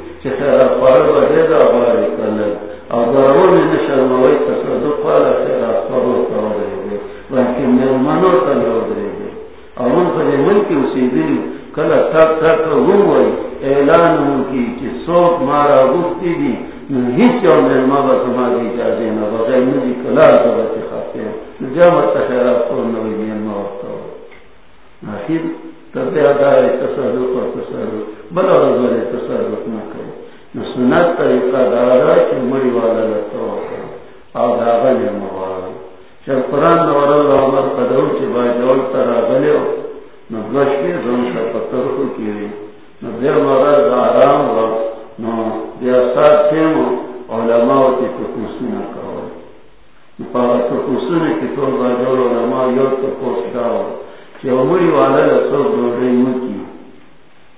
تصرف اور تصرف بلا رضوال تصرف نہ کرے نہ سنت طریقہ دارا کہ مری والا لگتا ہوتا اور داغا نرما والا چل قرآن نور اللہ قدر چی بائی جول ترا بلے ہو نہ گش کے زون کا پتھر کو کیے نہ دیر مراد آرام ہو نہ دیر ساتھ تھے ہو علماء کی تکوسی نہ کرو۔ پاگا تکوسی نے کی تو باجول علماء یو تکوس داو کہ عمری والا لسو دو رئی مکی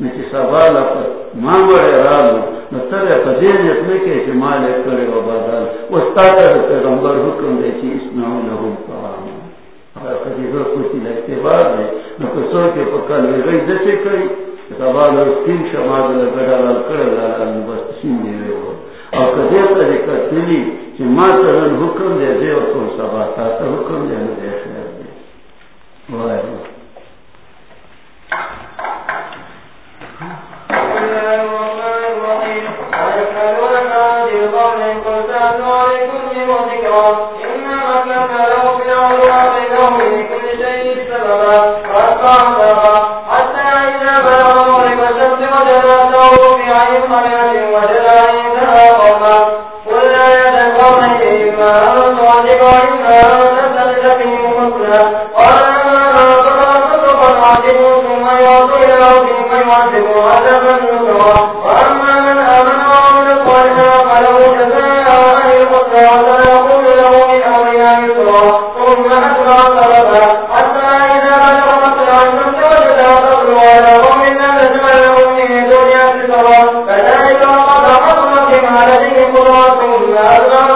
لیگم نچه سوالا پا ما مره رالو نتر پا دین اتنکه چه مالک کرے و بدل وستا تا ده پیغمبر حکم ده کس ناو لهم پا عملو خوشی لگتے بعد ہے نہ کوئی سو کے پکا لے گئی جیسے کئی سوال اور تین شماد لگڑا لال کر لالا بس سین دے رہے ہو اور کدے طریقہ تلی کہ ماں حکم دے دے اور کون سا حکم دے نہ دے خیر دے کو یاد رہا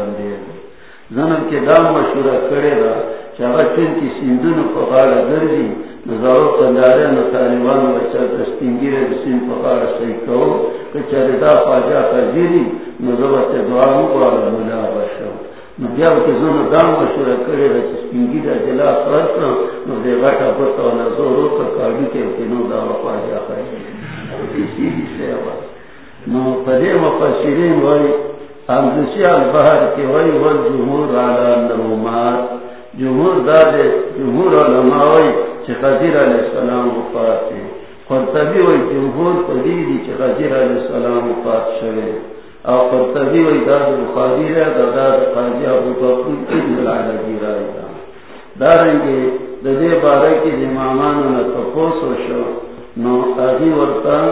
زنم کے دام مشورہ کرے گا چاہ چن کی سندھن پکاڑ گرجی نظاروں کنجارے نہ طالبان بچہ کشتیں گرے سن پکاڑ صحیح کہو کہ چردا پاجا کا گیری نظر سے دعاؤں کو آگے ملا بس مجھے وہ کہ زنم دام مشورہ کرے گا کہ سنگی دا جلا فرس نہ مجھے گھٹا پتا ہونا زورو کا کاغی کے اکنو دا پاجا کا گیری نو پدے وہ پسیرین وائی امدسی اخبار کے وی والجمہور جمہور دادے جمہور علماء وی علیہ السلام وفات دے قرطبی وی جمہور قدیدی چھ علیہ السلام وفات شوے او قرطبی وی داد بخاری رہ داد قاضی ابو بکر ابن العلوی ددے بارے کی امامان نے تپوس وشو نو آگی ورطان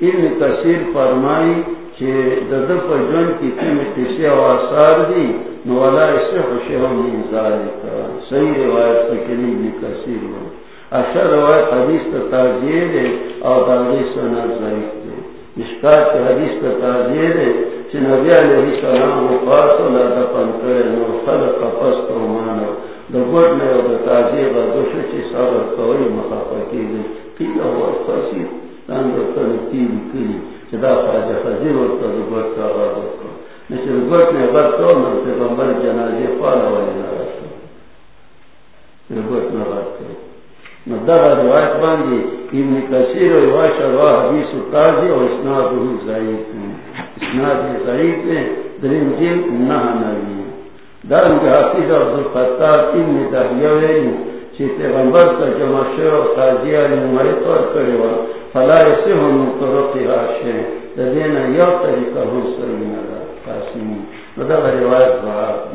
ابن کثیر فرمائی چھے دد پر جن کی کم تیسی و آثار دی نوالا اسے خوشیوں من ذالکا صحیح روایت فکری ابن کثیر ویلی اشار اچھا روایت حدیث تا تاجیے دے اور داغی سنا ضعیف دے. مشکات حدیث تا تاجیے دے چھ نبی علیہ السلام وقات اللہ دفن کرے نو خلق پست و مانا دا گوٹ میں او دا تازی غدوش چی صبر کوئی مخافا کی دی قیل هو دا کا نو پیغمبر نو دا روایت ابن کثیر حدیث تازی اسناد ضعیف اسناد ضعیف ہے جیل نہ دارن کے حافظ عبد الفتاح چی پیغمبر کا جمع شیر و قاضی علی عمر طور کرے وا فلا اسے ہم طرق راشے دینا یا طریقہ ہو سرین اللہ قاسمی دا روایت بہت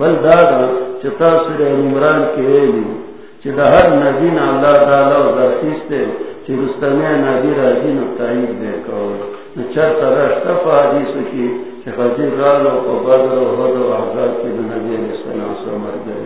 بل دادا چتا سر عمران کے ویلی، چی دا ہر نبی نا اللہ تعالی و درخیستے چی رستمی نبی راجی نو تایید دے کول. نو چر ترشتا فا حدیثو کی، چی خجیر رالو کو بدر و حد و احضار کی دا نبی علیہ السلام سو مرگره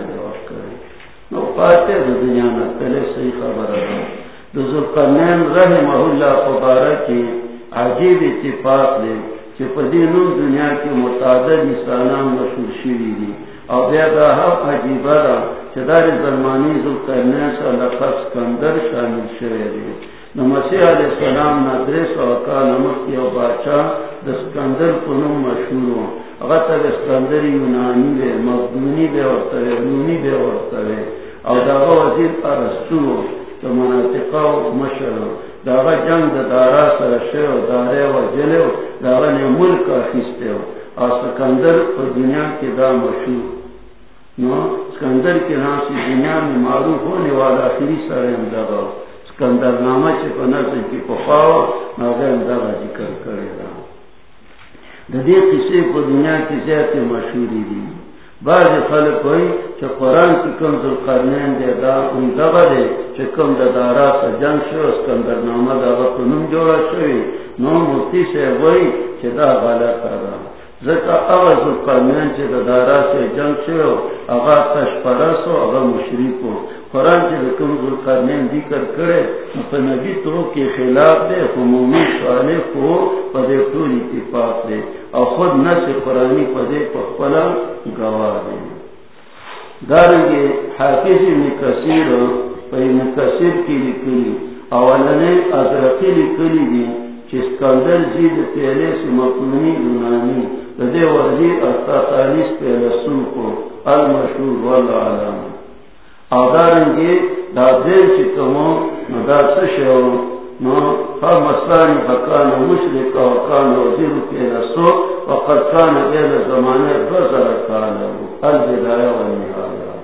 پاتے دا دنیا نا تلے صحیح خبر دا دا ذلقنین رحمہ اللہ قبارکی عجیب اتفاق دے چی پدینون دنیا کی متعدد انسانان مشہور شیری دی او بیا دا حق عجیبا دا چدار زرمانی ذو کرنے سا لفظ کندر شامل شوئے دی نو مسیح علیہ السلام ندرس و اکا نمکی و باچا دا سکندر کنم مشہورو اغتا دا سکندر یونانی بے، مقدونی بے ورطوے رونی بے ورطوے او دا غا وزیر ارستو دا مناطقا و مشرو دا غا جنگ دا دارا سر شو دارے و. جلو دا غا ملک آخیستے ہو اور سکندر پر دنیا کے دا مشہور نو سکندر کے نام سے دنیا میں معروف ہونے والا آخری سارے اندگا سکندر نامہ سے پنر کی پخاو ناغے اندگا ذکر کرے گا ددی کسی کو دنیا کی زیادہ مشہوری دی بعض خلق ہوئی چا قرآن کی کم ذل قرنین دے دا اندگا دے چا کم دا دارا سا جنگ شو اسکندر نامہ دا وقتنم جوڑا شوی. نو مفتی سے ہوئی چا دا غالا کارا زکا اغا ذل قرنین چا دا دارا سا جنگ شو اغا تشپرسو اغا مشرکو قرآن چا دا کم ذل قرنین ذکر کرے نبی تو کے خلاف دے خمومی سوالے کو پا دے طول اتفاق دے۔ اور خود نس قرآنی پدے پخپلا گواہ دے۔ دارنگے حافظ ابن کثیر پا کثیر کی لکلی اولنے ادرقی لکلی دی چسکندر زید جی پہلے سے مقنونی یونانی دے وزیر اختاقانیس پہلے سوکو المشہور والعالم۔ او دارنگے دا دیر چکمو ندا سشو نو ہر مسانی فکان مشرق وکان وزیر کے رسو وقد کان غیر زمانے بزر کانا البدایہ والنہایہ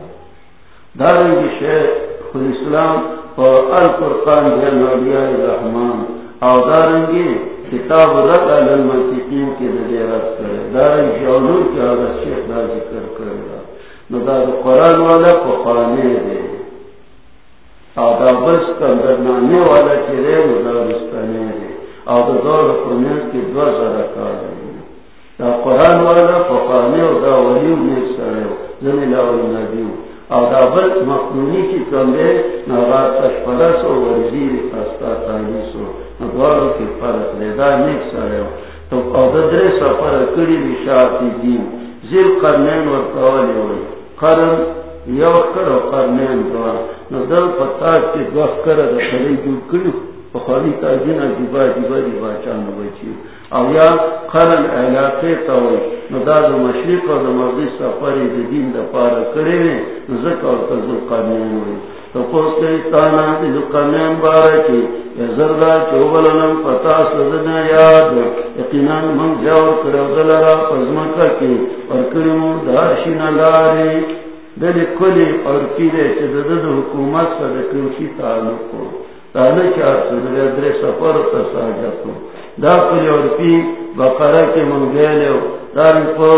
دارنگی شیخ الاسلام و القرآن بین اولیاء الرحمن. او دارنگی کتاب رد علی المنطقین کے دے رد کرے دارنگی علور کے حضرت شیخ دا ذکر کرے نو دا قرآن والا فقانے دے او دا بس کندرنانے والا چرے نو دا رستانے دے او دا دور قرآن کی دو زرکا دے دا قرآن والا فقانے او دا ولیو نیک سرے زنی لاوی نبیو او دا بس مقنونی کی کمبے نغات تشپرس و وزیر خستا تانیسو نگوارو کی فرق لے دا نیک سرے تو او دا درے سفر کری بشاعتی دین زیر قرنین ورکوالی ہوئی قرن، یو کرو قرنین دوا نو دل پتا کی دو کر دا خلی جو کلو بخاری تا جن عجیبا عجیبا دیبا چاند بچی او یا قرن علاقه تاوی نو دا دا مشرق و دا مغیس سفری دا دین دا پارا کرے وی نو ذکر و تزل قرنین وی تو کئی تانا دی بارا کی یا چوبلنم پتا سدنا یاد یقینان من جاور کرو، دلرا پزمکا کی، اور کرمو دارشین لاری دلی کلی اور کیلے حکومت سا تعلق کو سفر دا اور پی بقرہ کے دار کو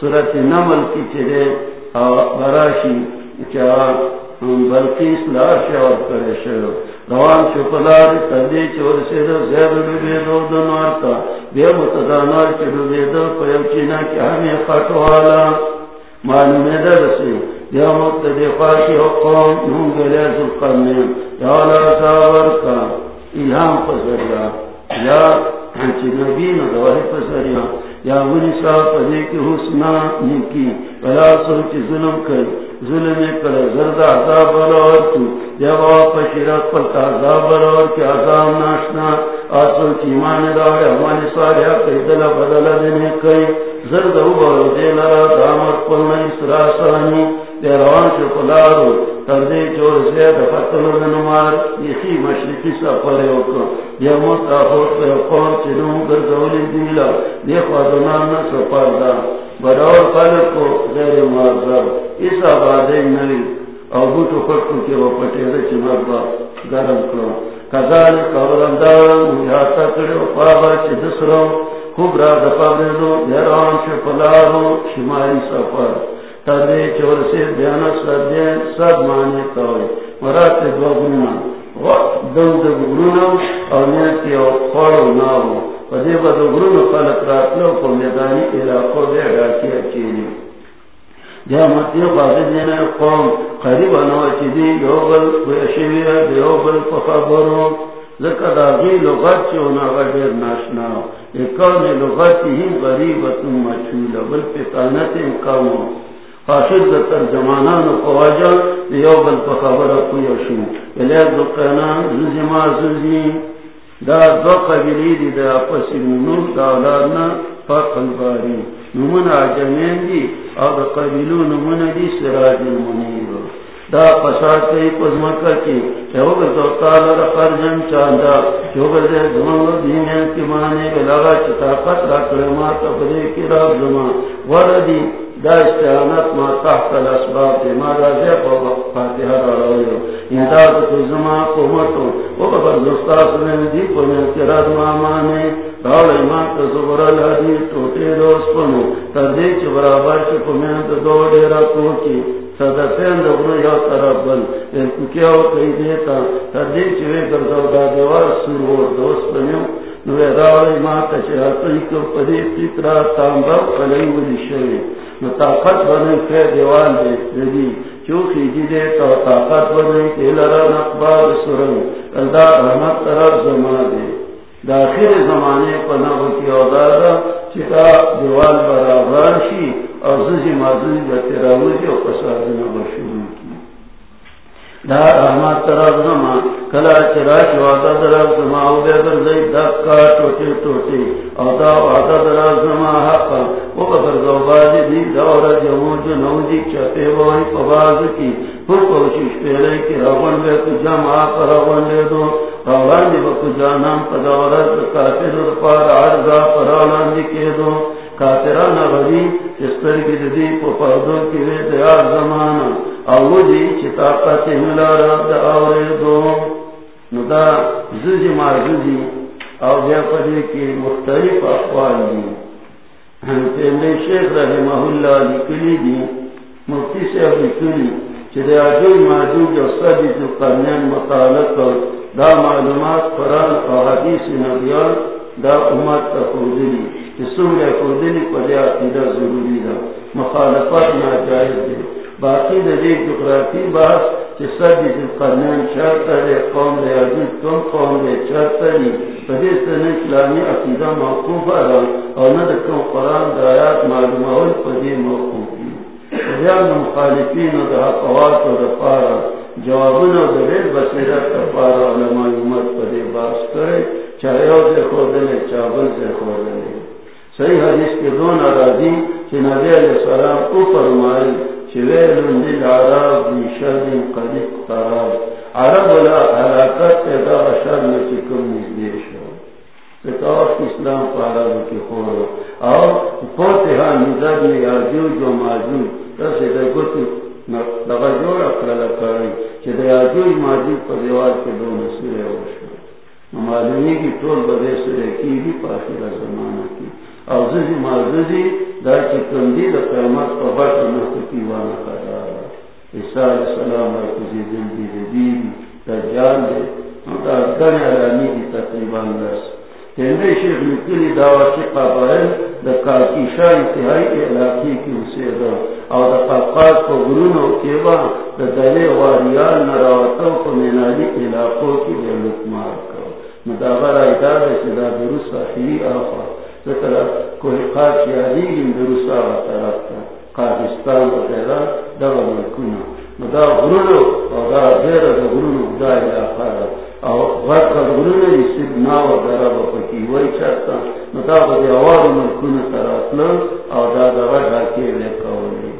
صورت نمل کی چرے براشی، چا بلقیس لاشا اور کرے شو روان شو پلار تردی چور سے دو زیر بے دو دو مارتا۔ بے متدانار چلو بے دو پیو چینا کیا ہمیں خطوالا معلوم ہے در یا مقتدفا کی حقوم نون گلے ذلقرنے یا اللہ تاور کا الہام پسریا۔ یا ہنچی نبی ندواہ پسریا۔ یا ونی سا پدے کی حسنا نکی ولا سوچ ظلم کر. ظلم کر. زرد عذاب اور تو. یا واپا شرک پر عذاب اور کی عذاب ناشنا. آسو چیمان دار ہمانی سارے قیدل بدل دینے کئی. زرد او لرا دامت پلنا اسراسانی روان شو پلارو تردے چور زید فتلو دنمار یخی مشرقی سفر اوکو یا موتا خوت پر قوم چنون دیلا دیکھ وادنان سفر دا براور خلق کو غیر معذر اس آبادے نوی او بوتو خطو کے وہ پٹے دے چمر گرم کرو کذال قبرندان یاتا کرے و چی دسرو خوب را دپا دیدو دیران سفر. تدے چور سے بیان سدین سب مانے کوئی مرات دو گنا دو گرونا نیتی او خوڑو ناو. دو گرونا خلق راتلو کو میدانی علاقو جامتی دینا قوم. ویشویر پخبرو ذکر آغی لغت چی چونا غدر ناشنا اکاون لغتی ہی غریبت مچولا بل پتانت انکامو حاصل دا ترجمانان و قواجا دیو بل پا خبر کوئی شو. دو قینا زوزی ما زوزی. دا دو قبیلی دی دا پسی منوف دا اولادنا پا قلباری نمون عجمین دی او دا قبیلو نمون دی سراج المنیر. دا پسار کئی پزمکا کی چہوگر دو تالا را خرجن چاندا چہوگر دے زمان و دینین کی مانے بلاغا چطاقت را کرمات افدے کی راب زمان۔ وردی دا استعانت ما تحت الاسباب دے، ما دا زی فاتحہ را رویو انداد کو زما قومتو او ببر دستاس میں دی کو میں تیراد مامانے داول ایمان تا زبر الحدی توٹے روز پنو تردے چی برابر چی کو میں دو دیرا کوکی صدقین دغنو یا طرف بل۔ لیکن کئی دیتا۔ تردے چی وے دا دیوار سرور دوست پنیو نوے داول ایمان تا کو پدی فکرہ تامبا قلعی ولی شوی نو طاقت بنے کے دیوان دے دی جی دے طاقت بنے کے لرا نقبار سرن اللہ رحمت طرف زمان دے داخل زمانے پر نبو کی اوزارا چکا دیوان برابر شی اور زجی مادوی جاتے راوزی اور قصاد نبو دا رحمت طرف زمان کلا چراش وعدہ طرف زمان او بے در دکا ٹوٹی ٹوٹی او دا وعدہ طرف زمان حقا وہ بگر زوبازی دی دورا جموج نوزی چپے وہی پباز کی. پر کوشش پیرے کی روان بے تو جمع پر روان لے دو روان دی بکو جانام پدورت کافر پار عرضا پرانان دی کے دو کافران غری چستر کی دی پو پردوں کی وے دیار زمانا او دی چی طاقت ملا رب دا آورے دو. نو دا زوجی مار زوجی او بیا پدی کی مختلف اقوال دی. ہم تیمے شیخ رحمہ اللہ لکلی دی. مفتی سے اب لکلی چی دا جو ماجوج و صدی جو قرنین مطالق دا معلومات قرآن و حدیث نبیان دا امت تا خودلی چی سنگ خودلی پدی عقیدہ ضروری دا. مخالفات ناجائز دی. باقی دے جغرافی بات کہ سب قرنین قوم دے عزیز تم قوم دے فدیس تن اسلامی عقیدہ موقوف اور نہ قرآن معلوم فدی فدیان مخالفین و دا حقوات و پارا و دا رید بصیرت امت فدی باس کرے۔ چاہیو دے خودنے چاہبل دے صحیح حدیث کے دو ناراضی کہ نبی علیہ السلام کو فرمائے کہ ویلن للعراب دی شر قریب قرار۔ عرب ولا حلاکت پیدا شر میں چکم نزدیش ہو تکاوت اسلام پا عرب کی خور ہو اور پوتہا نزد میں یادیو جو معجون تسی دے گتو دغه جوړ کړل کړی چې د یادیو ماجی دیوار کے دو دوه ہو وشو معلومی کی طول بدے سره بھی پاکی آخره زمانہ کی اور زجی معززی دا چکم دی دا قیمت پر بٹ نفت کی وانا قدارا عیسیٰ علیہ السلام مرکزی دن دی دی دی، دجال دے دا دن علانی دی تقریباً لس تیندے شیخ نکلی دعوی کی قبائل دا کاکیشا انتہائی علاقی کی اسے دا اور دا قبقات کو گرون و کیبا دا دلے واریال نراوتو کو مینالی علاقوں کی دے لکمار کرو مدابر ایدار سے دا دروس صحیحی آخوا ذکر کوئی خاص یادی گن دروس آغا طرف تا قابستان وغیرہ دا ملکونا مدا غرونو اور دا دیر دا غرونو دا علاقہ دا او غرق غرونه یسید ناو درب پکی وای دا به اوار ملکونه تراتلو او دا دا غا کې لیکولې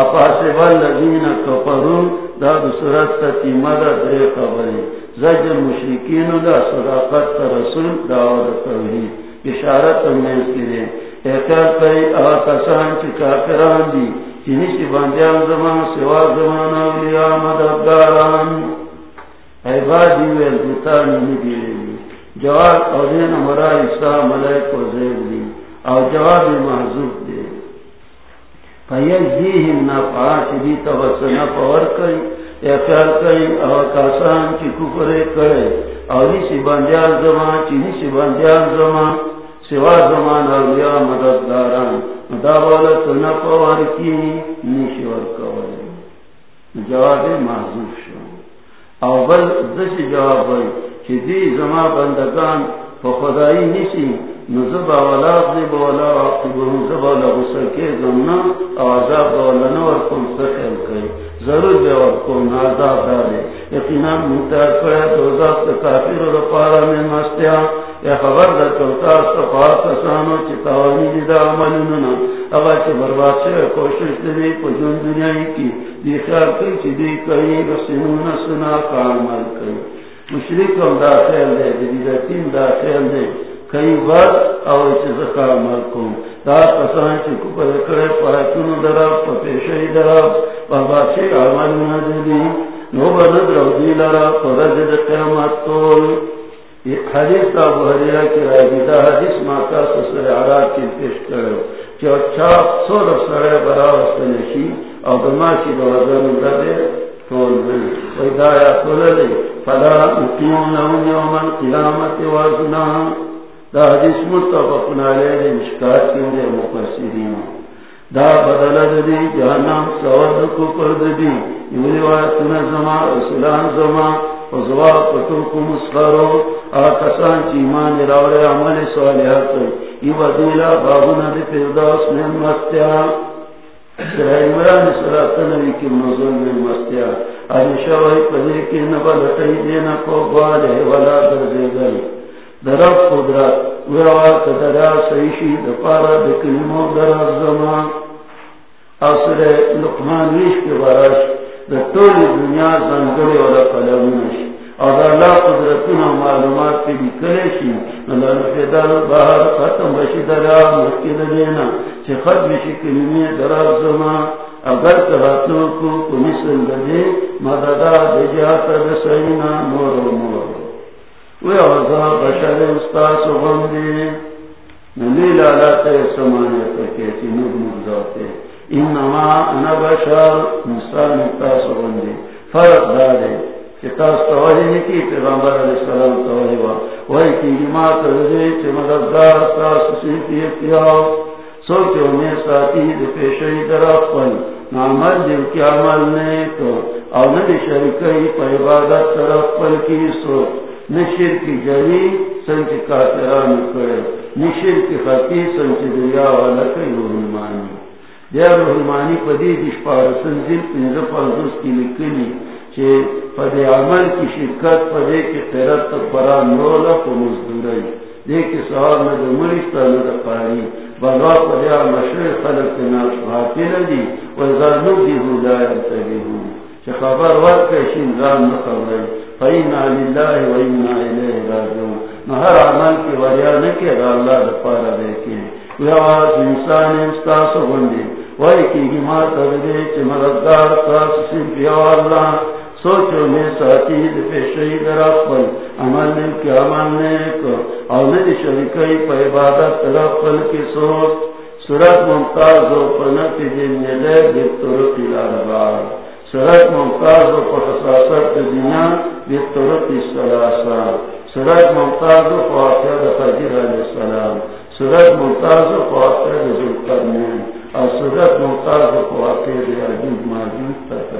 اپاسه ول الذين كفروا دا د سورات ته مدد درې زجر مشرکین دا صداقت رسول دا او توحید. اشارت هم کړي احتیاط کوي او کسان چې کافران دي چې نشي باندې زمان، سوا زمان، اولیاء مددګاران عبادی ویل دوتانی ندیلی جواب او دین مرا عیسیٰ ملیک و زیب دی، او جواب محضوب دی۔ فیل دیهم نفعا چی دی تبس نفعور کئی اخیال کئی او کاسان چی کفر کئی او نیسی بندیان زمان چی نیسی بندیان زمان۔ سوا زمان اولیاء مددداران مدابالت نفعور کی نیشی ورکولی. جواب محضوب شو. او بل دسی جواب ہوئی چی دی زما بندگان پا خدایی نیسی نزبا ولا اقضیب ولا اقضیب نزبا لغسر کے زمنا او عذاب ولا نور کن سخیل کئی. ضرور بے ورکن عذاب دارے یقینا منتر کرے دوزاق تا کافر و پارا میں مستیا یا خبر در کلتا استفار کسانو چی تاوانی دیدہ عملننا اگا چی برباد سے کوشش دی پا دنیای کی. دی خیال کئی چی دی کئی رسنون سنا کامل کئی. مشرک ہم داخل دے دی دیتیم داخل دے. کئی بار او چی زکا عمل کن. دا کسان چی کپر کرے پایتون دراب پا پیشای دراب پا باچی عملنا دی نو بند رو دی لرا پا رجد قیامت تول حدیث تا بحریرہ کی رائے دی دا حدیث ماتا سسر عراق کی پیش کرو چی اچھا سو رسر برا وستنشی او دما چی دو حضر مدد تول بل وی دایا توللی فلا اقیون لهم یوم القیامت وزنا۔ دا حدیث متفقن علیہ مشکات کی دے مقصرین دا بدل دی جہنم، سواد کو پر دی یولی وایتنا زمان، رسولان زمان۔ فزوا پتو کو مسخرو آکسان چی ایمان راولے عمل صالحات ایو دیلا بابونا دی پیرداس میں مستیا۔ عمران صلاة نبی کی منظر میں مستیا۔ آنشا وی پدے کی نبا لٹائی دینا کو بالے ولا درزے گئی درب قدرت ویوات دریا سیشی دپارا دکلمو دراز زمان۔ اصر لقمان ویش کے بارش دا طول دنیا زنگلی والا قلمونش اور اللہ قدرتنا معلومات کی بھی کلیشی اللہ نفیدال بہر ختم بشی دریا مکید دینا چی خط بشی کلمی دراز زمان اگر کراتو کو کنسل دے مددا دجاتا دسائینا مور و مور. وی اوزا بشر استاس و غمدی نلیل علاقه سمانیتا کیسی نگمت ذاتے انما انا بشر مستان استاس و فرق دارے کہ تاس توجہ نہیں کی پیغمبر علیہ السلام توجہ ہوا وہی کی جماعت رضی چھ مددگار تاس سیتی اتیاو سوچو میں ساتھی دے پیشوی در اقبل نعمل دیو کی عمل نیتو او ندی شرکی پا عبادت در اقبل کی سوچ. نشر کی جری سنچ کافران کرے. نشر کی خطی سنچ دریا والا کئی رحمانی دیا رحمانی پدی دش پارسن زل پنزا پانزوس کی لکنی چھے پدی عمل کی شرکت پدی کی قیرت تک نولا پا مزدوری دیکھ سوال ندر مرشتا ندر قاری بغا پریا مشرق خلق کے ناش بھاتی ندی وہ ضرور دی ہو جائے تبھی ہوں کہ خبر وقت شنگان نہ خبر فینا للہ وینا الیہ راجعون. نہ ہر عمل کی وجہ نہ کہ اللہ دپارا دیکھے وہ آواز انسان استاس بندی وہی کی مددگار اللہ، سوچو میں ساتھی پیشی عمل کیا ماننے کو اور میری پہ عبادت کی سوچ۔ سورت ممتاز و پنت دن لے سورت ممتاز و پساست دینا سورت ممتاز و فاطر علیہ السلام۔ سورت ممتاز و اور سورت ممتاز و فاطر عجیب موجود تک